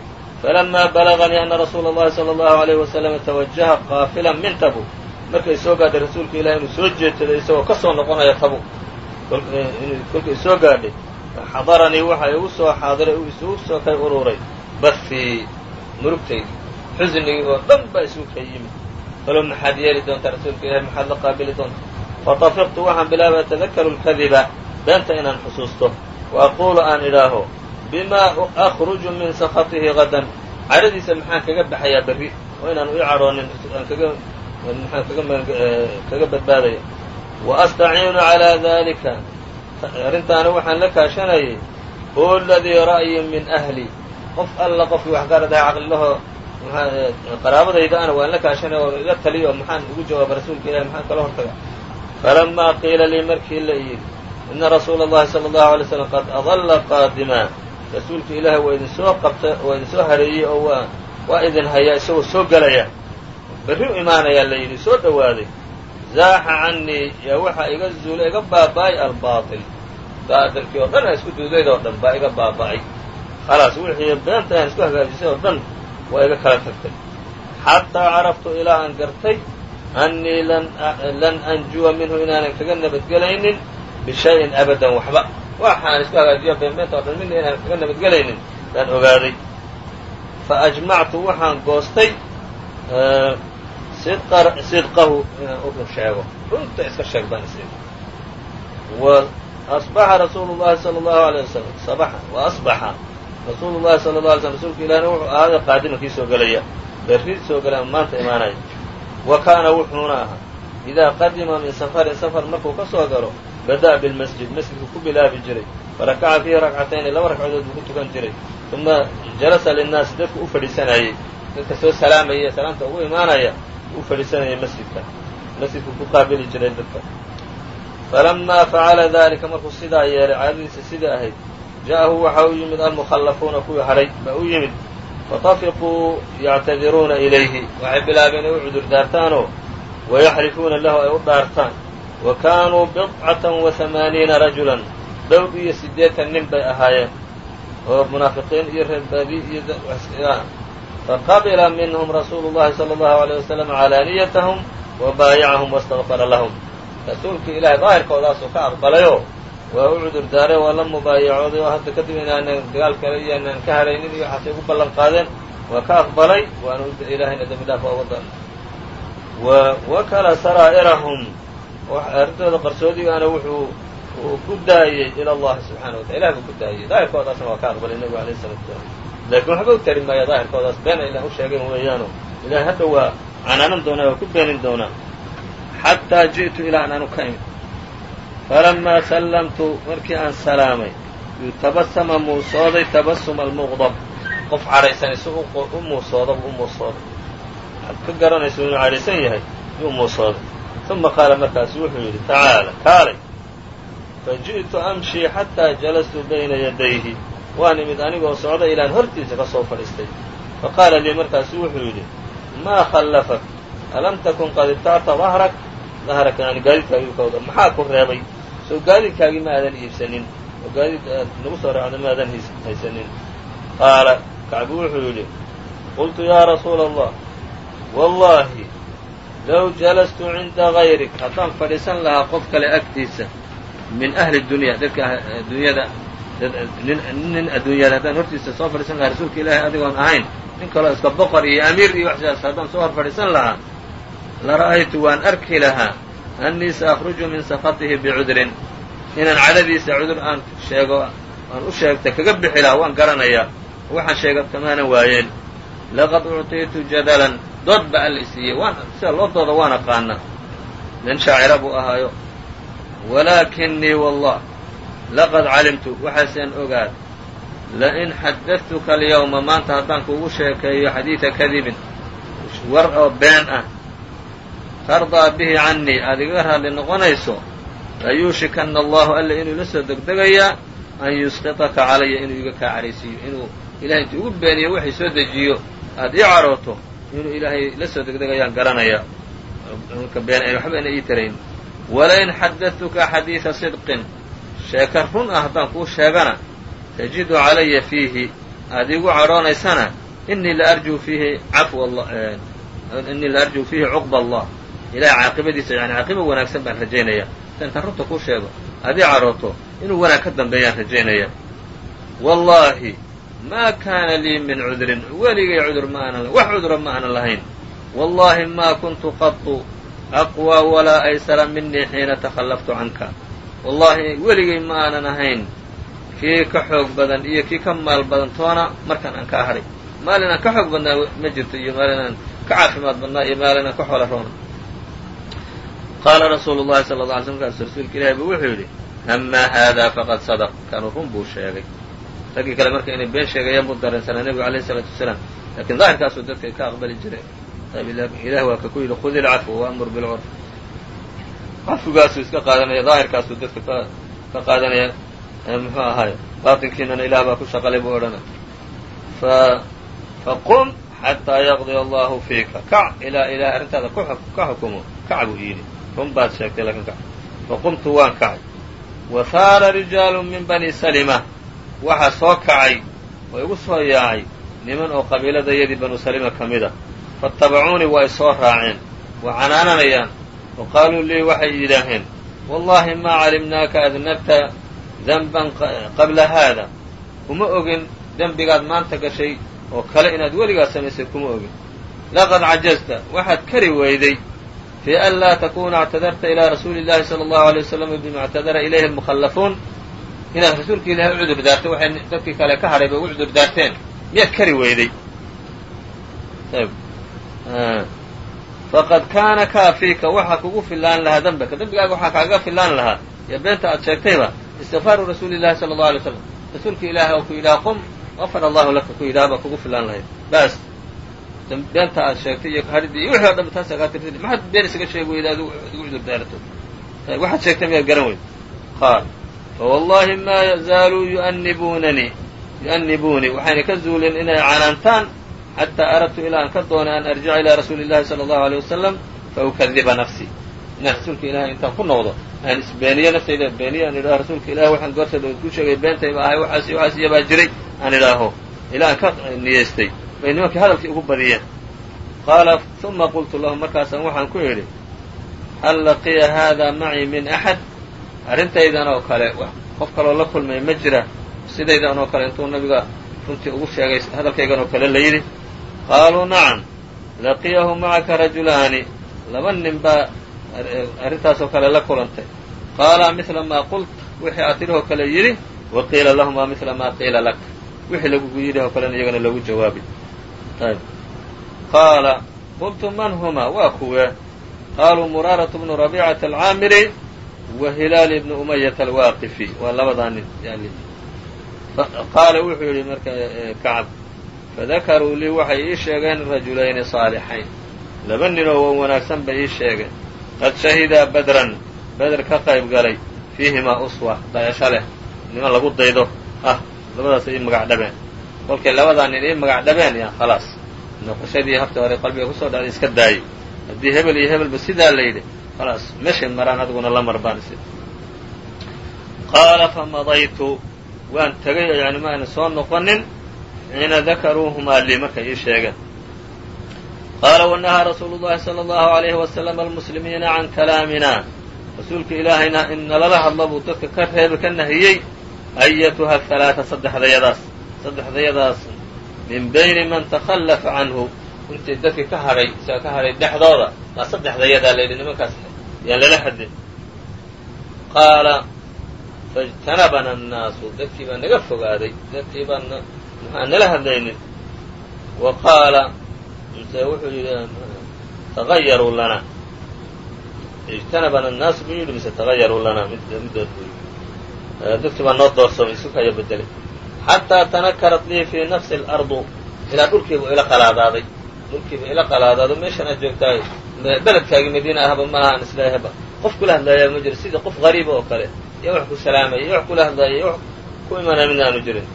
falamaa balaganii ana rasuula اllahi salى اllahu عalayh wasalama tawajaha qaafilan min tabuk markay soo gaadhay rasuulka ilahi inuu soo jeedsaday isagoo ka soo noqonaya tabuk kolkay soo gaadhay xadaranii waxa igu soo xaadiray uu isugu soo kay ururay bafii murugtaydii xusnigii oo dhan baa isugu kay yimid. Falow maxaad yeeli doontaa rasuulka ilahi maxaad la qaabili doontaa fatafiqtu waxaan bilaabay atadakaru اlkadiba beenta inaan xusuusto. Wa aan idhaaho bima akhruju min sakatihi gadan cadhadiisa maxaan kaga baxayaa berri? Oo inaan i cadhoonin aan kaga maxaan kaga kaga badbaadaya. Wa astaciinu calaa dalika arrintaana waxaan la kaashanayay huwa aladii ra'yu min ahli. Qof alla qofkii wax qaradaha ah caqlilaho eh, qaraabadayda ana waan la kaashanay oo iga taliy oo maxaan ugu jawaaba rasuulka ilahi maxaan kala hortaga. Falamaa qiila lii markii la yidhi ina rasuula allahi sala allahu alay slam qad adalla qaadimaa rasuulka ilaahi waa idin soo qabtay waa idin soo hareeyey oo waa waa idin hayaa isagoo soo gelaya berri u imaanayaa la yidhi soo dhowaaday zaaxa cannii yaa waxaa iga zuula iga baaba'ay albaatil baatilkii oo dhan aan isku duudayd oo dhan baa iga baaba'ay khalaas wixii beenta aan isku hagaajisay oo dhan waa iga kala tagtay xataa caraftu ilaa aan gartay annii lan anjuwa minhu inaanan kaga nabadgelaynin bishayin abadan waxba waxaan isku hagaajiyo beenbeenta oo dhan midna inaan kaga nabadgelaynin baan ogaaday fa ajmactu waxaan goostay sidqahu inaan u run sheego runta iska sheeg baan is asbaxa rasuulu llahi sala allahu alay wasalam sabaxa wa asbaxa rasuulu llahi sala la alay slm rasuulka ilahina wuxuu ahaaday qaadima kii soo gelaya berri soo gelaya maanta imaanaya wa kaana wuxuuna ahaa idaa qadima min safarin safar markuu ka soo galo bada'a bilmasjid masjidku ku bilaabi jiray farakaca fiihi rakcatayni laba ragcadood buu ku tukan jiray uma jalasa linnaasi dadku u fadhiisanayey dadka soo salaamaya salaamta ugu imaanaya u fadhiisanayay masjidka masjidku ku qaabili jiray dadka falamaa facala dalika markuu sidaa yeelay caadadiisa sida ahayd ja'ahu waxa u yimid almukhallafuuna kuwii hadhay baa u yimid fatafiquu yactadiruuna ilayhi waxay bilaabeen inay u cudur daartaanoo wayaxlifuuna lahu ay u dhaartaan wa kaanuu bidcatan wa hamaaniina rajulan dhowr iyo siddeetan nin bay ahaayeen oo munaafiqiin iyo reerbaadi iyo faqabila minhum rasuulu llahi sala allahu aleyh wasalam calaaniyatahum wa baayacahum wastakfara lahum rasuulkii ilaahay daahirkoodaasuu ka aqbalayoo waa u cudur daaray waa la mubaayacooday oo hadda kadib inaanan dagaal kale iyo aanan ka haraynin iyo waxaasay ugu ballan qaadeen waa ka aqbalay waana ilaahayna dembi dhaaf waa uga wa wakala saraa'irahum arrintooda qarsoodigaana wuxuu uu ku daayey ila allahi subxaana wa tala ilah buu ku daayey daahirkoodaasna waa ka aqbalay nebigu alayh isalatu wasalaam laakiin waxba u tari maaya daahirkoodaas beena ilaan u sheegeen weeyaano. Ilahay hadda waa canaanan doonaa waa ku beenin doonaa xataa ji'tu ilaa an anu ka imid falamaa sallamtu markii aan salaamay tabasama muusooday tabasuma almuqdab qof cadhaysan si u muusooda u muusooday waxaad ka garanaysa inuu cadhaysan yahay yuu muusooday uma qaala markaasu wuxuu yidhi tacaala kaalay faji'tu amshii xataa jalastu bayna yadayhi waan imid anigoo socda ilaan hortiisa ka soo fadhiistay faqaala lii markaasu wuxuu yidhi maa khallafak alam takun qad ibtacta dahrak dahraka yani gaadiidkaagii kawda maxaa ku reebay? Soo gaadiidkaagii ma aadan iibsanin. Oo gaadiid aad nagu soo raacda ma aadan haysanin. Qaala kacbu wuxuu yidhi qultu yaa rasuula allah wallaahi low jalastu cinda gayrik. Haddaan fadhiisan lahaa qof kale agtiisa min ahli dunya dadka adduunyada nin adduunyada haddaan hortiisa soo fadhiisan lahaa rasuulka ilaahay adigoon ahayn nin kaloo iska boqor iyo amiir iyo wax sidaas haddaan soo hor fadhiisan lahaa la ra'aytu waan arki lahaa annii sa akhruju min sakatihi bicudrin inaan cadhadiisa cudur aan sheego aan u sheegta kaga bixi lahaa waan garanayaa. Waxaan sheega kamaanan waayeen. Laqad ucطiitu jadalan dood ba alla isiiyey waan sida loo dooda waan aqaana nin shaacira buu ahaayo walaakinii wallah laqad calimtu waxaaseen ogaad. Lain xadadtuka alyawma maanta haddaan kuugu sheekeeyo xadiida kadibin war oo been ah tardaa bihi cannii aad igaga raadli noqonayso layuushikana allahu alla inuu ila soo degdegayaa an yusqitaka calaya inuu iga kaa caraysiiyo inuu ilahay intuu igu beeniyo waxay soo dejiyo aad ii carooto inuu ilaahay la soo degdegayaan garanayaa marka been ayn waxba ina ii tarayn walain xadadtuka xadiida sidqin sheeka run ah haddaan kuu sheegana tajidu calaya fiihi aad iigu cadhoonaysana inii la arjuu fiihi cafwa inii la arjuu fiihi cuqba allah ilahay caaqibadiisa yani caaqiba wanaagsan baan rajaynaya intaan runta kuu sheego aad ii cadhooto inuu wanaag ka dambeeyaan rajaynaya wallaahi ma kaana lii min cudrin. Weligay cudur ma aanan wax cudura ma aanan lahayn. Wallaahi ma kuntu qatu aqwى walaa aysara minii xiina takhallaftu canka. Wallaahi weligay ma aanan ahayn. Kii ka xoog badan iyo kii ka maal badan toona markaan aan kaa hadhay maalin aan ka xoog badnaa ma jirto iyo maalin aan ka caafimaad badnaa iyo maalin aan ka xoola roona qaala rasuulu llahi sala lla alay sl markaas rasuulka ilahi buu wuxuu yidhi amaa haadaa faqad sadaq kanuu run buu sheegay raggii kale marka inay been sheegayaan buu dareensanaa nebigu alayh isalaatu wasalaam lakiin daahirkaasuu dadka ka aqbali jiray ilah waa ka ku yidhi khudi ilcafwa waamur bilcurf cafwigaasuu iska qaadanaya daahirkaasuu dadka ka ka qaadanaya muxuu ahaay baatinkiinana ilaah baa ku shaqalay buu odhanay faqum xataa yaqdiya allahu fiika kac ilaa ilahay arrintaada ka xukumo kac buu yidhi run baad sheegtay laakiin kac faqumtu waan kacay. Wa haara rijaalu min bani salima. Waxaa soo kacay oo igu soo yaacay niman oo qabiiladayadii banu salima ka mid a. Faatabacuunii waa isoo raaceen waa canaananayaan wa qaaluu lii waxay yidhaaheen wallaahi maa calimnaaka adnabta denban qabla haada. Kuma ogin dembigaad maanta gashay oo kale inaad weligaa samaysay kuma ogin. Laqad cajazta. Waxaad kari weyday fii an laa takuna اctadarta ilىa rasuuli اllahi salى اllahu alيه waslm bima اctadara ilayhi اlmukhallafuun inaad rasuulka ilaahay u cudur daarto waxay dadkii kale ka hadhayba ugu cudur daarteen miyaad kari weyday faqad kaana kaafiika waxaa kugu filaan lahaa dembaka dembigaaga waxaa kaaga filaan lahaa iyo beenta aad sheegtayba istikfaaru rasuuli llahi sala allau alay slam rasuulka ilaahay oo ku yidhaha qum gafar allahu laka ku yidhaha baa kugu filaan lahayd baas beenta aad sheegtay iyo kahadhidii iyo wixii o dhan taasaa kaa tirtid maxaad been isaga sheegi weyda ad igu cudur daarato waxaad sheegtay miyaad garan weyd qaal fawallahi ma zaaluu yu'nibunanii yu'annibuunii waxayna ka zuulin inay canaantaan xataa aradtu ilaa aan ka doonay an arjica ilaa rasuuli llahi sala allahu aleyh wasalam faukadiba nafsii inaan rasuulka ilahay intaan ku noqdo aan isbeeniyo naftayda beeniyo aan idhaho rasuulka ilahi waxaan goorteeda ku sheegay beentayba ahay waxaas iyo waxaas iyabaa jiray aan idhaaho ilaa ka niyeystay bay nimankii hadalkii ugu badiyeen qaala uma qultu lahu markaasaan waxaan ku idhi hal laqiya haada macii min axad arrintaydan oo kale qof kaloo la kulmay ma jira sidaydan oo kale intuu nabiga runtii ugu sheegay hadalkaygan oo kale la yidhi qaaluu nacam laqiyahu macaka rajulaani laba nin baa arrintaasoo kale la kulantay qaala mila maa qult wixii aad tidhi oo kale yidhi wa qiila lahumaa mila maa qiila lak wixii lagugu yidhi oo kalena iyagana loogu jawaabay ayb qaala qultu man huma? Waa kuwee qaaluu muraaraة bnu rabicata alcaamiri wa hilaal ibnu umayata alwaaqifi waa labadaa nin qaala wuxuu yidhi marka kacab fadakaruu lii waxay ii sheegeen rajulayni صaalixayn laba ninoo wan wanaagsan bay ii sheegeen. Qad shahidaa badran beder ka qayb galay fiihimaa uswa dayasho leh niman lagu daydo. Ah labadaasay ii magac dhabeen. Kolkay labadaa nin ii magac dhabeen yaa khalaas. Noqoshadii habta hore qalbiga ku soo dhacday iska daayey haddii hebel iyo hebelba sidaa la yidhi khalaas meshay maraan adiguna la mar qaala famadaytu. Waan tegay oo yani ma ayna soo noqonin xiina dakaruuhumaa lii markay ii sheegeen. Qaala wanahaa rasuulu llahi sala allahu alayhi wasalam almuslimiina can kalaamina. Rasuulka ilaahayna in nalala hadlo buu dadka ka reebay ka nahiyey ayatuha halaata saddexdayadaas saddexdayadaas min bayni man takhallafa canhu intii dadkii ka hadhay isaga ka hadhay dhexdooda maa saddexdayadaa layidhi nimankaas yaan lala hadlin qaala faاjtanabana annaasu dadkii baa naga fogaaday dadkii baan maxaan nala hadlaynin wa qaala mse wuxuu yidhi tagayaruu lana ijtanabana annaasu buu yidhi mise tagayaruu lana middood buu yidhi dadkii baa noo doorsoomay isu kaya bedelay xataa tanakarat lii fii nafsi اlardu ilaa dhulkiibu ila qalaadaaday. Dhulkiiba ila qalaadaado meeshan aad joogtahay beledkaagii madiina ahba ma ahaan isleehaba qof kula hadlaayaa ma jiro sidii qof gariiba oo kale iyo wax ku salaamaya iyo wax kula hadlaaya iyo wax ku imanaya midna aanu jirin.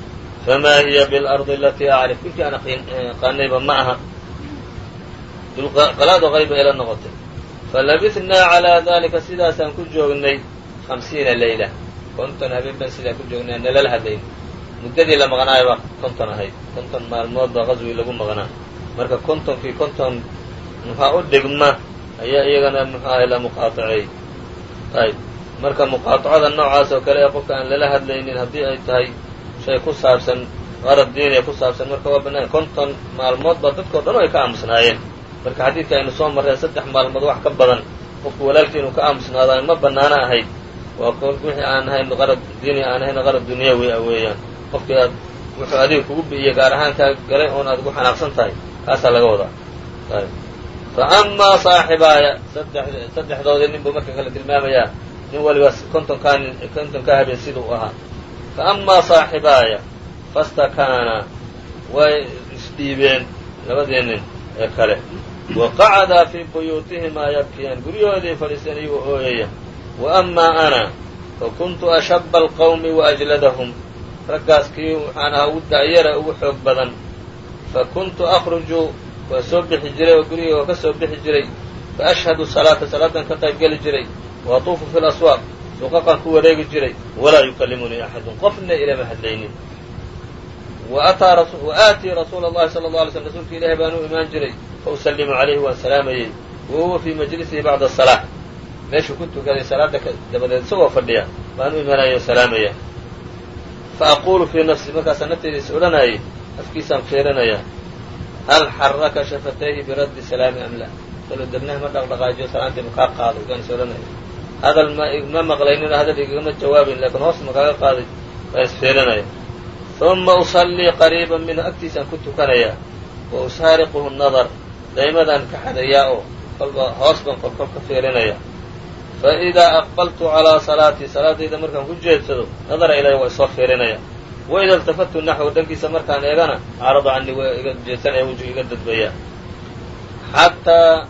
Famaa hiya biاlardi alatii acrif dhulkii aan aqaanayba ma aha. Qalaado qariib bay ila noqotay. Falabithnaa calaa dalika sidaasaan ku joognay hamsiina leyla konton habeen baan sidaa ku joognay aan nalala hadlayn muddadii la maqnaayo baa konton ahayd. Konton maalmood baa qaswi lagu maqnaa. Marka kontonkii konton muxaa u dhigma? Ayaa iyagana muxuu ahay la muqaataceey ayb marka muqaatacada noocaas oo kale ee qofka aan lala hadlaynin haddii ay tahay shay ku saabsan qarab diiniya ku saabsan marka waa bannaan. Konton maalmood baa dhan ay ka aamusnaayeen. Marka xadiidka aynu soo marreen saddex maalmood wax ka badan. Qofku walaalkii inuu ka aamusnaado ma bannaano ahayd waa wixii aan ahayn qarab diini aan ahayn a weeyaan qofkii aad wuxuu adiga kugu bi'iye gaar ahaan kaa galay oon aad ugu xanaaqsan tahay kaasaa laga wadaa. Fa amaa saaxibaaya saddexdoodii nin marka kale tilmaamayaa nin waliba kontonkaa kontonkaa habeen sida ahaa. Fa amaa saaxibaaya fastakaana way isdhiibeen labadii nin ee kale. Wa qacadaa fii buyuutihimaa yabkiyaan. Guryahoodii fadhiisteen iyagoo ooyaya wa amaa ana fa kuntu ashaba alqawmi wa ajladahum. Raggaas kii waxaan ahaa ugu da'yara ugu xoog badan. Fa kuntu akhruju waa soo bixi jiray oo gurigii waa ka soo bixi jiray. Fa ashhadu salaata salaadan ka qayb geli jiray. Wa atuufu fi laswaaq suuqaqaan ku wareegi jiray. Walaa yukallimunii axadun qofna ilama hadlaynin. Wa aatii rasuula اllahi sala اla alay slm rasuulka ilahi baan u imaan jiray. Fa usallimu calayhi waan salaamayey wa huwa fii majlisihi bacda asalaa meeshuu ku tukaday salaada dabadeed isagoo fadhiya baan u imaanaya o salaamaya. Faaqulu fii nafsi markaasaan nafteyda is odhanayay afkiisaan fiirinayaa hal xaraka shafatayhi biraddi salaami am la? Kalo debnaha ma dhaqdhaqaajiyo salaantii ma kaa qaaday baan is odhanaya hadal ma ma maqlaynin hadal igagama jawaabin laakiin hoos ma kaaga qaaday is fiirinaya. Uma usallii qariiban minhu agtiisaan ku tukanayaa wa usaariquhu nadar daymadaan ka xadayaa oo kolba hoos baan kolkol ka fiirinaya fa idaa aqbaltu calaa salaatii salaadayda markaan ku jeedsado nadara ilaya waa isoo fiirinaya wa ida iltafadtu naxwu dhankiisa markaan eegana acrada canii waa iga jeedsanaya wejiga iga dadbaya xataa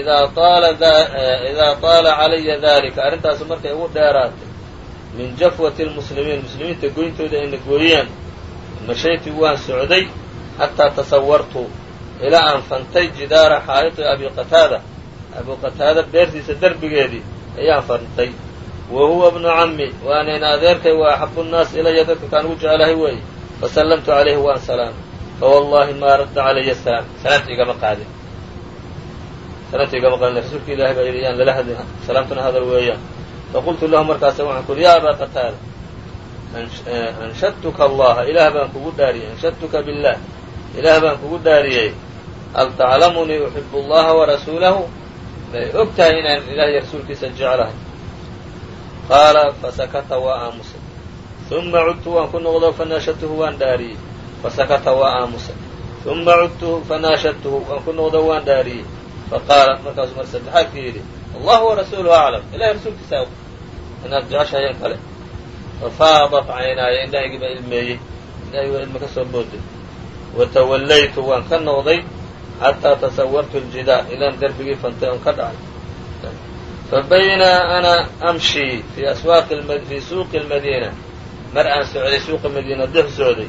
idaa taala calaya dalika arrintaasu markay ugu dheeraatay min jafwati lmuslimiin muslimiinta goyntooda ayna gooyeen mashaytu waan socday xataa tasawartu ilaa aan fantay jidaara xaa'iti abi qataada abu qataada beertiisa derbigeedii ayaan fantay wa huwa bnu cammi waanayna adeerkay wa axabu nnaas ilaya dadka kaan ugu jecelahay weeye. Fasallamtu calayhi waan salaamay fawallahi maa radda calaya salaam. Salaamta igama qaadin. Salaamta igama qaadin. Rasuulka ilahi baa yidhi yaan lala hadlin. Salaamtuna hadal weeyaan. Faqultu lahu markaasa waxaan ku uhi ya abaa qataada anshadtuka allaha ilaah baan kugu dhaariyey. Anshadtuka billah ilaah baan kugu dhaariyey. Hal taclamunii uxibu allaha warasuulahu may og tahay inaan ilaah iyo rasuulkiisa jeclahay. Qaala fasakata waa aamusay uma cudtu waan ku noqdo fanaashadtuhu waan dhaariyey fasakata waa aamusay uma cudtu fanaashadtuhu waan ku noqdo waan dhaariyey faqaala markaasuu mar saddexaadkii yidhi allahu warasuuluhu aclam. Ilahay rasuulkiisa og inaad jeceshahayan kale. Fafaadat caynaaya indhahaygii baa ilmeeyey indhahaygi baa soo booday watawallaytu waan ka noqday xataa tasawartu ljidaar ilaan derbigii fantay oon ka dhacay fabaynaa ana amshii fii suuqi lmadiina mar aan socday suuqa madiina dex socday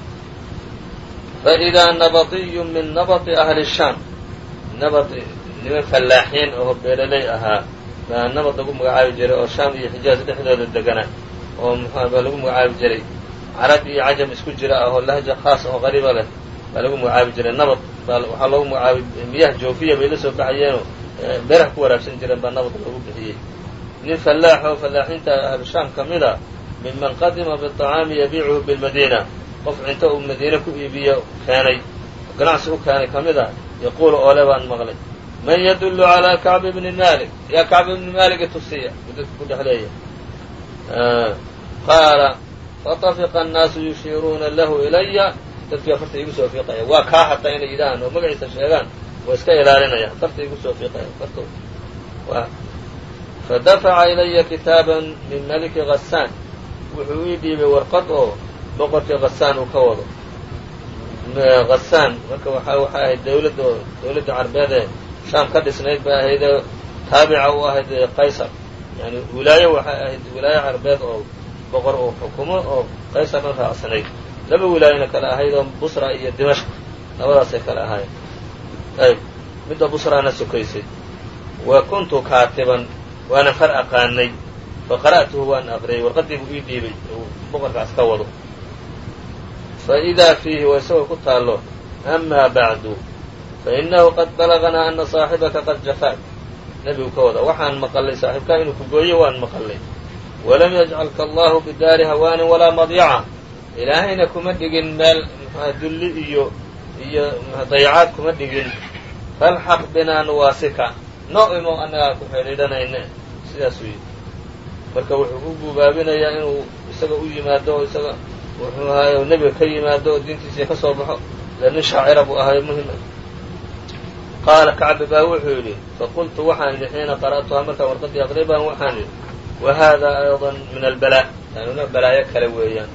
faidaa nabatiyu min nabati ahli shaam nabat niman fallaaxiin oo beeraley ahaa baa nabad lagu magacaabi jiray oo shaam iyo xijaaz dhexdooda deganaa oo muxua baa lagu magacaabi jiray carab iyo cajam isku jira ah oo lahja khaas oo qariiba leh baa lagu magacaabi jiray nabad waxaa loogu magacaabay miyaha joofiya bay la soo baxayeenoo beeraha ku waraabsan jireen baa nabad loogu bixiyey. Nin fallaax oo fallaaxiinta ahlu shaam ka mid a miman qadima biطacaami yabiicuhu bilmadiina qof cinto uu madiine ku iibiyo keenay ganacsi u keenay ka mid a yaquulu oole baan maqlay man yadullu calaa kacbi bni malik yaa kacbi bni malik itusiya u dadka ku dhex leeya. Qaala fatafiqa annaasu yushiiruuna lahu ilaya dadkii baa farta iigu soo fiiqaya. Waa kaa hataa inay yidhahaan oo magaciisa sheegaan waa iska ilaalinaya. Farta iigu soo fiiqaya farto fadafaca ilaya kitaaban min maliki hasaan wuxuu ii dhiibay warqad oo boqorkii hasaan uu ka wado. Hasaan marka waxa waxay ahayd dawladda dawladda carbeed ee shaam ka dhisnayd bay ahaydee taabica u ahayd qaysar. Yani wilaayo waxay ahayd wilaayo carbeed oo boqor uu xukumo oo qaysarna raacsanayd laba wilaayona kale ahayd oo busra iyo dimashq labadaasay kale ahaayeen ayb midda busraana sokaysay wa kuntu kaatiban waana far aqaanay faqara'tuhu waan aqriyay warqadii buu ii dhiibay boqorkaas ka wado. Fa idaa fiihi waa isagoo ku taallo amaa bacdu fainahu qad balaganaa ana saaxibaka qad jafaak. Nebigu ka wada waxaan maqalay saaxiibkaa inuu ku gooyo waan maqalay. Walam yajcalka allahu bidaari hawaanin walaa madyaca ilaahayna kuma dhigin meel mxua dulli iyo iyo dayacaad kuma dhigin. Falxaq binaa nuwaasika noo imo annagaa ku xidhiidhanayne sidaasuu yidhi marka wuxuu ku gubaabinayaa inuu isaga u yimaado oo isaga wuxuu ahaaye nebiga ka yimaado oo diintiisii ka soo baxo ila nin shaacira buu ahaayo muhima qaala kacbi baa wuxuu yidhi faqultu waxaan yidhi xiina qara'tuhaa markaan warqadii aqray baan waxaan yidhi wa hada ayضa min albala balaayo kale weeyaan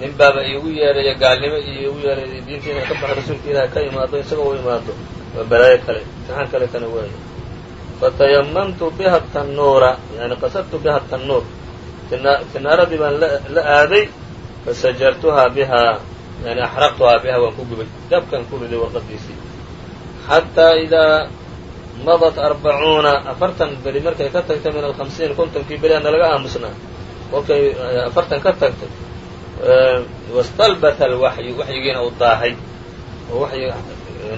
nin baaba iigu yeedhaya gaalnimo iyo iigu yeedhaya diinta inaan ka baxo rasuulka ilaahay ka imaado isaga u imaado waa balaayo kale imtixaan kale kana weeya fatayamamtu biha tannuura yani qasadtu biha tannuur. Tinaaradii baan la aaday fasajartuhaa bihaa yani axraqtuhaa biha waan ku gubay. Dabkan ku riday warqadiisii xataa idaa madat arbacuuna afartan beri markay ka tagtay min alhamsiin kontonkii beri ana laga aamusnaa. Kolkay afartan ka tagtay wastalbata alwaxyu waxyigiina uu daahay oo waxyi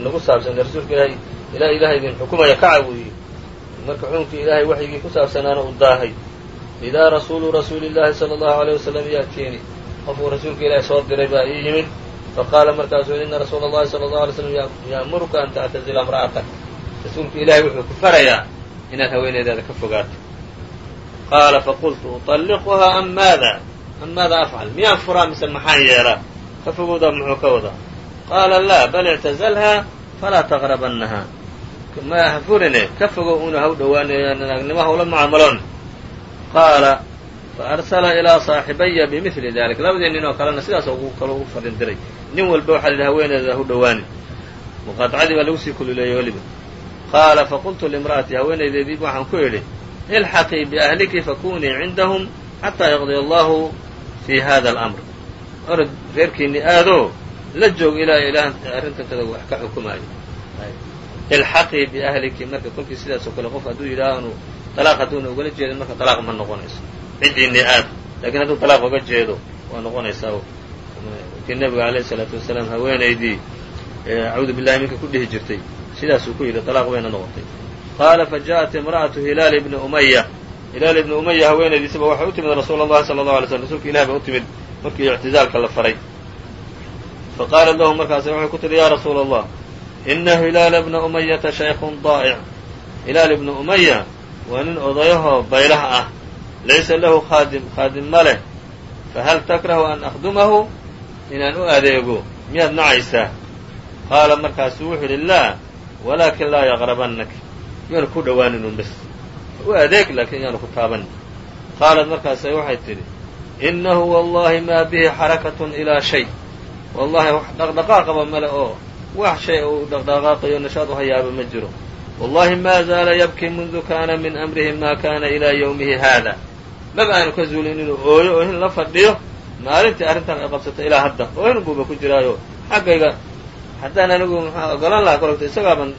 nagu saabsan rasuulka ilaahay. Ilaa ilaahay idin xukumaya kaca weeye marka xukunkii ilaahay waxyigii ku saabsanaana uu daahay. Idaa rasuulu rasuuli llaahi sala allahu aleyh wasalam ya'tiini qofkuu rasuulka ilaahay soo diray baa ii yimid. Faqaala markaasuu ina rasuula allahi sala allahu alay slam ya'muruka an ta'tazila imra'atak. Rasuulka ilaahay wuxuu ku farayaa inaad haweeneydaada ka fogaato. Qaala faqultu uطalliquhaa am maada? Maada afcal miyaan furaa mise maxaan yeelaa ka fogowdaa muxuu ka wadaa qaala laa bal ictazalhaa falaa taqrabannaha ma ha furine ka fogow una ha u dhowaanayo naagnimo hawla mucaamaloon qaala faarsala ilaa saaxibaya bimili dalik labadii nin oo kalena sidaas kale ugu farin diray nin walba waxaa la yidhi haweeneeda ha u dhowaanin muqaatacadii baa lagu sii kululeeyey weliba qaala faqultu limra'atii haweenaydeedii waxaan ku idhi ilxaqii biahliki fakunii cindahum xataa yaqdiya allahu fii hada alamr orod reerkiinni aadoo la joog ilaa ilaah arrintantada wax ka xukumaayo ilxaqii biahliki marka kolkii sidaas oo kale qof hadduu yidhaahnu talaaq hadduuna ugala jeedin marka talaaq ma noqonayso ciddiinni aad lakiin hadduu talaaq uga jeedo waa noqonaysaa kii nebiga alayh isalaatu wasalaam haweenaydii acuudu billahi minka ku dhihi jirtay sidaasuu ku yidhi talaaq bayna noqotay qaala fajaءat imra'atu hilaal ibni umaya hilaal ibni umaya haweenaydiisaba waxay u timid rasuula اllahi sala اlahu alay slm rasuulka ilahi bay u timid markii ictizaalka la faray. Faqaalat lahu markaas waxay ku tihi ya rasuula allah ina hilaala bna umayata shaykun daa'ic hilaal ibnu umaya waa nin odayahoo baylaha ah. Laysa lahu khaadim khaadim ma leh. Fahal takrahu an akhdumahu inaan u adeego? Miyaad nacaysaa? Qaala markaasuu wuxuu yidhi laa walaakin laa yaqrabannak. Yaanu ku dhowaanin bas u adeeg laakiin yaanu ku taabanin qaalat markaase waxay tidhi innahu wallahi maa bihi xarakatun ilaa shay. Wallahi dhaqdhaqaaqaba male oo wax shay uu dhaqdhaqaaqayo nashaad u hayaaba ma jiro. Wallahi ma zaala yabkii mundu kaana min amrihi ma kana ilaa yawmihi haada. Maba aanu ka zuulin inuu ooyo oo hin la fadhiyo? Maalintii arrintan ay qabsato ilaa hadda oohin buuba ku jiraayo. Xaggayga haddaan anigu maxaa ogolan lahaa kologta isagaaban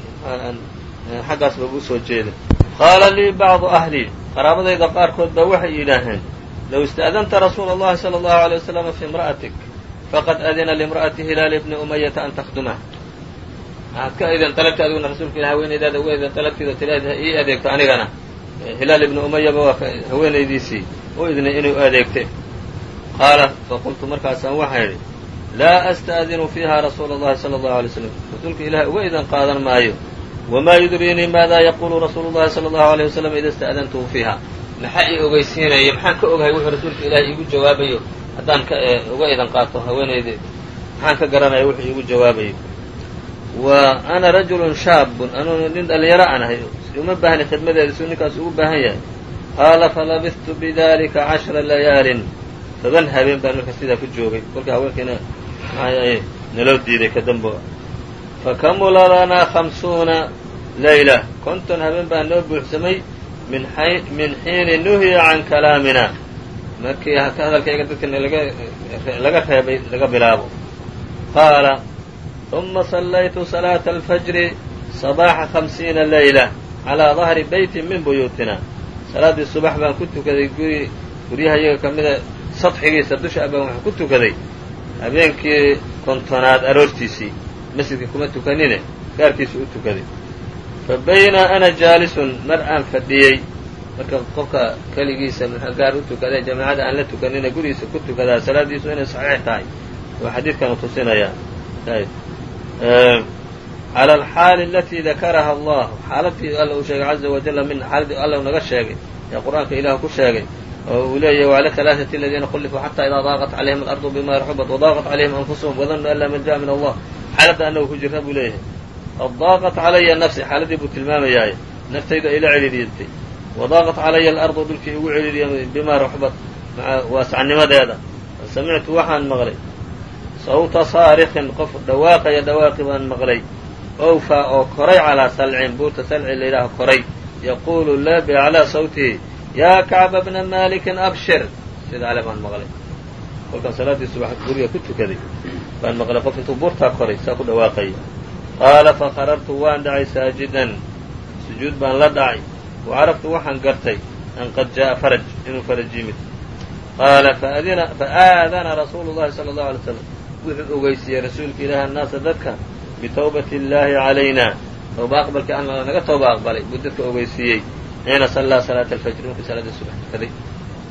xaggaasba u soo jeeda qaal lii bacdu ahli qaraabadayda qaarkood baa waxay yidhaaheen low istaadanta rasuula allahi sala allahu alay wasalama fi imra'atik faqad adina liimra'ati hilaal bni umayata an takhdumah waxaad ka idin dalabtay adiguna rasuulka ilah haweenaydaada uga idin dalabtaydo tilaada ii adeegto anigana hilaal ibni umayaba waa haweenaydiisii u idnay inuu adeegte qaala faqultu markaasaan waxaa idhi laa astaadinu fiiha rasuul allahi sala allahu alay w slam rasuulka ilaah uga idin qaadan maayo wmaa yudriinii maada yaquulu rasuulu llahi sala allahu عليه wasalam ida ista'dantuhu fiiha maxaa ii ogeysiinaya maxaan ka ogahay wuxuu rasuulka ilaahay iigu jawaabayo. Haddaan eh, uga idan qaato haweenaydeed maxaan ka garanaya wuxuu iigu jawaabayo. Wa ana rajulun shaabun. Anuu nin dhallinyaro aan ahay. Uma baahni khidmadeeda suu ninkaas ugu baahan yahay. Qaala falabistu bidalika cashra layaalin. Toban habeen baan marka sidaa ku joogay. Kolka haweenkiina maxaa naloo diiday ka dambo fakamula lanaa khamsuuna layla konton habeen baa noo buuxsamay min min xiini nuhiya can kalaamina markii hadalkayga dadkana laga reebay laga bilaabo qaala ثuma صalaytu صalaaةa alfajri صabaaxa hamsiina layla calىa dahri beyti min buyuutina salaaddii subax baan ku tukaday guri guryaha iyaga ka mida sadxigiisa dusha baan waxaan ku tukaday habeenkii kontonaad aroortiisii masjidka kuma tukanine gaarkiisu u tukaday fa baynaa ana jaalisun mar aan fadhiyey marka qofka keligiisa marka gaar u tukadee jamaacada aan la tukanine gurigiisa ku tukadaa salaaddiisu inay saxiix tahay. Waa xadiidkanu tusinayaa ehm, cala alxaali alatii dakaraha allah xaaladii alla uu sheegay caza wajalla min xaaladii alla naga sheegay ee qur'aanka ilaah ku sheegay oo uu leeyahy wala halaaثati aladiina qulifuu xata idaa daaqat calayhim alardu bima raxubat wadaaqat calayhim anfusuhum wadannuu an laa malja'a min allah xaaladda annagu ku jirta buu leeyahay. Qad daaqat calaya nafsi xaaladii buu tilmaamayaay naftayda ila celidhiirtay wadaaqat calaya alarضu dhulkii igu celidhiyay bima raxubat waascanimadeeda samictu waxaan maqlay. Sawta saarikin qof dhawaaqaya dhawaaqi baan maqlay. Owfaa oo koray calaa salcin buurta salci la yidhaaho koray. Yaquulu la biaclaa sawtihi yaa kacba bna malikin abshir. Sida ale baan maqlay. Kolkaan salaaddii subax guriga ku tukaday baan maqlay qof intuu buurtaa koray saa ku dhawaaqaya qaala fakharartu waan dhacay saajidan. Sujuud baan la dhacay. Wa caraftu waxaan gartay an qad jaa'a faraj inuu faraj yimid. Qaala faaadana rasuulu llahi sala allahu alay slam wuxuu ogeysiiyey rasuulka ilaahi annaasa dadka bitawbati illaahi calayna. Tooba aqbalkii alla naga tooba aqbalay buu dadka ogeysiiyey. Xiina sallaa salaata alfajri markii salaadii subax tukaday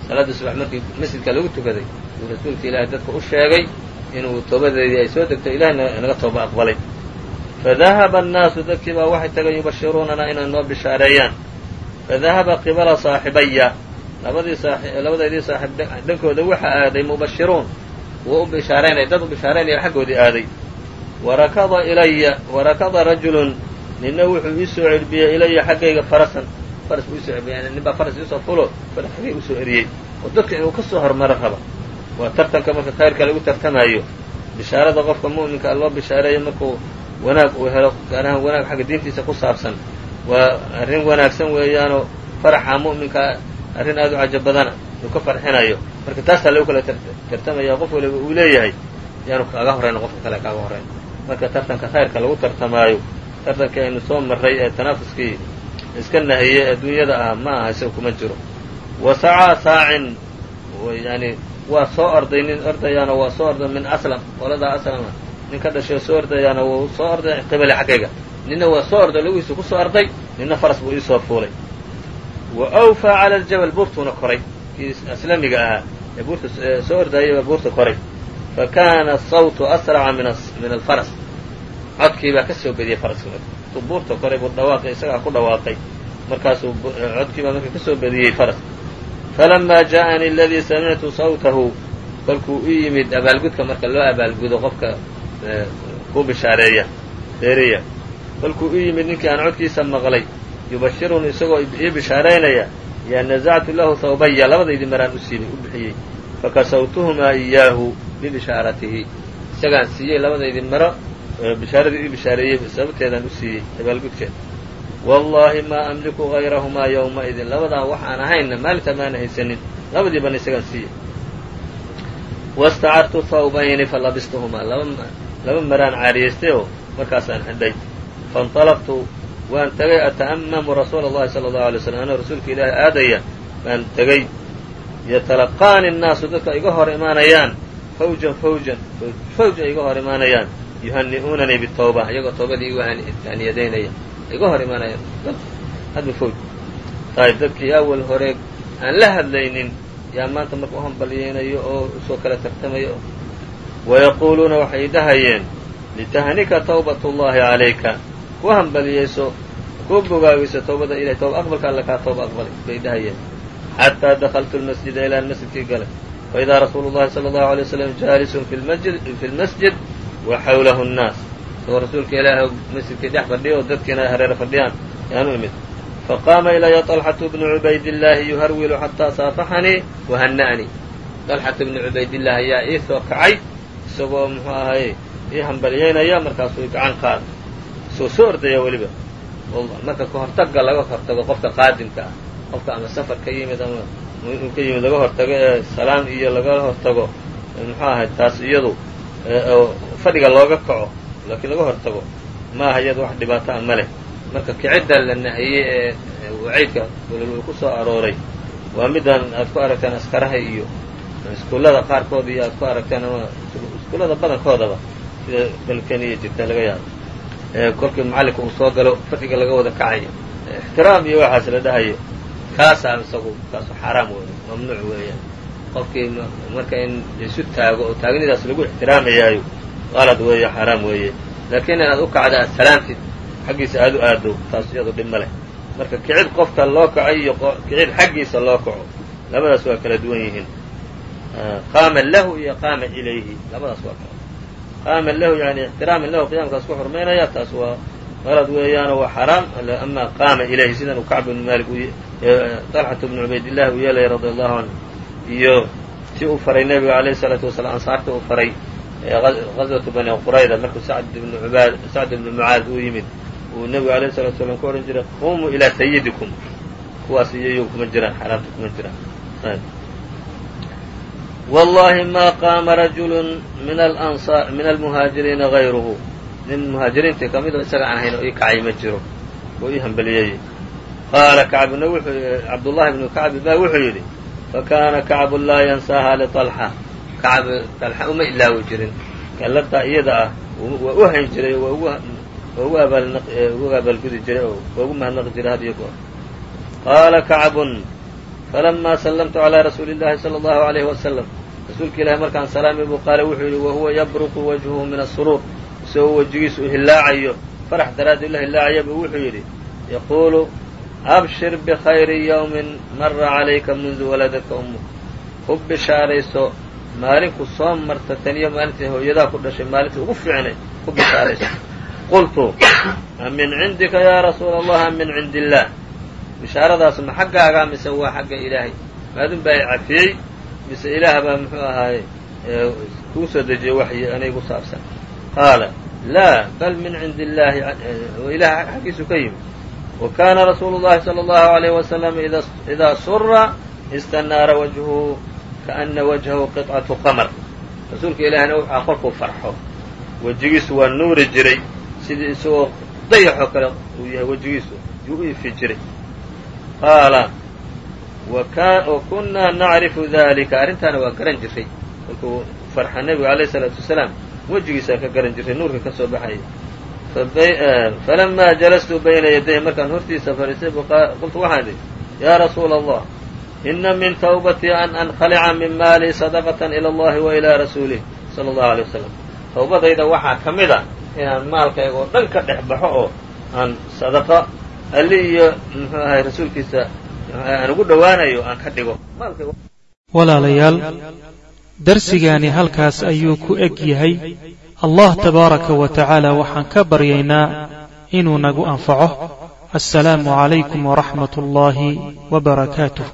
salaaddii subax markii masjidka lagu tukaday uu rasuulka dadka u inuu toobadeedii ay soo degto ilahayna naga tooba aqbalay. Fadahaba annaasu dadkii baa waxay tagay yubashiruunana inay noo bishaareeyaan. Fadahaba qibala saaxibaya. Labadii labadaydii saaxiib dhankooda waxa aaday mubashiruun. Wuu u bishaaraynaya dad u bishaaraynaya xaggoodii aaday. Warakada ilaya warakada rajulun ninna wuxuu ii soo cirbiyey ilaya xaggayga farasan. Faras buu isoo cirbiyey nin baa faras iisoo fulo faras xaggay u soo eriyey. Oo dadka inuu ka soo hormaro raba waa tartanka marka khayrka lagu tartamayo. Bishaarada qofka mu'minka loo bishaareeyo markuu wanaag uu helo gaar ahaan wanaag xagga diintiisa ku saabsan waa arrin wanaagsan weeyaanoo faraxa mu'minka arrin aad u caja badana uu ka farxinayo. Marka taasaa lagu kala tartamaya qof waliba uu leeyahay yaanu kaaga horrayno qofka kale kaaga horrayn marka tartanka khayrka lagu tartamaayo tartankii aynu soo marray ee tanaafuskii iska nahiyey adduunyada ah ma aha isaga kuma jiro. Wa sacaa saacin yani waa soo orday nin ordayaana waa soo orday min aslam qoladaa aslama. Nin ka dhashay soo ordayaana wuu soo orday qibali xaggayga ninna waa soo orday lagiisu ku soo orday ninna faras buu iisoo fuulay. Wa awfaa cala aljabal buurtuuna koray. Kii aslamiga ahaa. Ee buurta soo ordayay baa buurta koray. Fa kaana asawtu asraca min alfaras. Codkii baa ka soo bediyey faraska. Buurta koray buu dhawaaqay isagaa ku dhawaaqay. Markaasuu codkii baa marka ka soo bediyey faras falamaa jaaءanii aladii samictu sawtahu kolkuu u yimid abaalgudka marka loo abaalgudo qofka ku bishaareeya deeriya kolkuu u yimid ninkii aan codkiisa maqlay yubashiruni isagoo ii bishaaraynaya yaa nazactu lahu hawbaya labadaydii maraan u siibay u bixiyey. Fakasawtuhumaa iyaahu bibishaaratihi. Isagaan siiyey labadaydii maro bishaaradii ii bishaareeyey sababteedaan u siiyey abaalgudkeeda wallahi maa amliku hayrahumaa yowma-idin labadaa wax aan ahaynna maalinta maana haysanin labadiibana isagaan siiyey wastacartu thawbayni falabistuhumaa laba maraan caariyaystay oo markaasaan xidhay faاnطalaqtu waan tegay ata'amamu rasuula اllahi salى اllahu alay slam anoo rasuulka ilaahi aadaya baan tegey yatalaqaani الnaasu dadka iga hor imaanayaan fawjan fawjan fawj ay iga hor imaanayaan yuhani'uunanii bitawba iyagoo toobadii igu haniyadaynaya iga hor imaanayaan hadba fawj ayb dadkii awal hore aan la hadlaynin yaa maanta marka u hambalyeynayo oo u soo kala tartamayo wayaquuluuna waxay dhahayeen litahnika tawbat اllahi calayka ku hambaliyeyso kuu bogaagayso towbada ilahay tooba aqbalka alle kaa tooba aqbalay bay dhahayeen xataa dakaltu lmasjida ilaan masjidkii galay faidaa rasuulu llahi sala allahu alay waslam jaalisun fi lmasjid wa xawlahu nnaas isagoo rasuulka ilaahi masjidkii dhex fadhiya oo dadkiina hareere fadhiyaan yaanu imid faqaama ilaya طalxatu bnu cubaydillaahi yuharwilu xataa saafaxanii wahana'anii طalxatu bnu cubaydillah ayaa ii soo kacay isagoo muxuu ahaye ii hambalyeynaya markaasuu gacan qaada soo soo ordaya weliba. Marka kahortaga laga hortago qofka qaadimka ah qofka ama safar ka yimid ama uu ka yimid laga hortago ee salaam iyo lagala hortago muxuu ahay taas iyadu fadhiga looga kaco laakiin laga hortago ma aha iyadu wax dhibaato a ma leh. Marka kicidda la nahiyey ee waciidka uu ku soo arooray waa midaan aad ku aragteen askaraha iyo iskuullada qaarkood iyo aad ku aragteen ama iskuullada badankoodaba sida dalkeniya jirta laga yaabo. Kolkii macallinka uu soo galo fadhiga laga wada kacayo. Ixtiraam iyo waxaas la dhahayo kaasaa isagu kaasu xaaraam wey mamnuuc weeyaan. Qofkii marka in isu taago oo taagnidaas lagu ixtiraamayaayo qalad weeye xaaraam weeye. Laakiin inaad u kacda aad xaggiisa aad u aado taas iyadu dhib leh. Marka kicid qofka loo kacay iyo kicid xaggiisa loo kaco labadaas waa kala duwan yihiin. Ah, qaama lahu iyo qaama ilayhi labadaas waa kala. Qaama lahu yani ixtiraaman lahu qiyamkaas ku xurmaynaya taas waa qalad weeyaanoo waa xaraam. Ama qaama ilayhi sidan uu kacb ibnu malik talxatu bnu cubaydillah uu yeelaya radi allahu canhu iyo si uu faray nebiga alayh isalaatu wasalaam ansaarta uu faray qaswatu bani qurayda markuu sacd ibnu mucaad u yimid uu nebigu alayh salatu salaam ku ohan jiray qumuu ilaa sayidikum kuwaas iyoyuu kuma jiraan xaaraamta kuma jiraan. Wallahi ma qaama rajulu min almuhaajiriina gayruhu nin muhaajiriintii ka mido ah, isaga aan hayn oo ii kacay ma jiro. Oo ii hambeliyey qaala kacbna wuxuu cabdullahi bnu kacb baa wuxuu yidhi fa kaana kacbun laa yansaaha lialxa kacb talxa uma ilaawi jirin. Kalladaa iyada ah waa u hayn jiray waa ugu abaalgudi jiray oo waa ugu mahadnaqi jiray had iyo goor qaala kacbun falamaa sallamtu calaa rasuuli illahi sala allahu alayhi wasalam rasuulka ilaahi markaan salaamay buu qaale wuxuu yidhi wahuwa yabruqu wajhuhu min asuruur isagoo wejigiisu u hillaacayo farax daraaddi la hillaacaya buu wuxuu yidhi yaquulu abshir bikhayri yowmin mara calayka mundu waladadka ummuk ku bishaarayso maalinku soo marta taniyo maalintii hooyadaa ku dhashay maalintii ugu fiicnay ku bishaarayso qultu a min cindika yaa rasuula allah am min cindi illaah bishaaradaas ma xaggaagaa mise waa xagga ilaahay? Maadun baa i cafiyey mise ilaah baa muxuu ahaaye kuu soo dejiyey waxyi anay ku saabsan? Qaala laa bal min cindi illaahi ilaah xaggiisu ka yimi wa kaana rasuulu llahi sala allahu alayhi wasalam idaa sura istanaara wajhuhu kaana wajhahu qicatu qamar rasuulka ilaahina wuxaa kolkuu farxo wejigiisu waa nuuri jiray sidii isagoo dayaxoo kale uu yahay wejigiisu yuu u ifi jiray qaala wa kunnaa nacrifu dalika arrintaana waa garan jiray kolkuu farxa nebigu alayh isalaatu wasalaam wejigiisaan ka garan jiray nuurka ka soo baxaya falamaa jalastu bayna yadayhi markaan hortiisa fadhiistay qultu waxaan idhi yaa ina min tawbatii an ankhalica min maalii sadaqatan ila allahi wa ilaa rasuulih sala allahu alay wasalam tawbadayda waxaa ka mid a inaan maalkayga oo dhan ka dhex baxo oo aan sadaqo alli iyo muxuu ahay rasuulkiisa aan ugu dhowaanayo darsigaani halkaas ayuu ku eg yahay allah tabaaraka wa tacaala waxaan ka baryaynaa inuu nagu anfaco assalaamu calaykum waraxmat ullaahi wa barakaatuh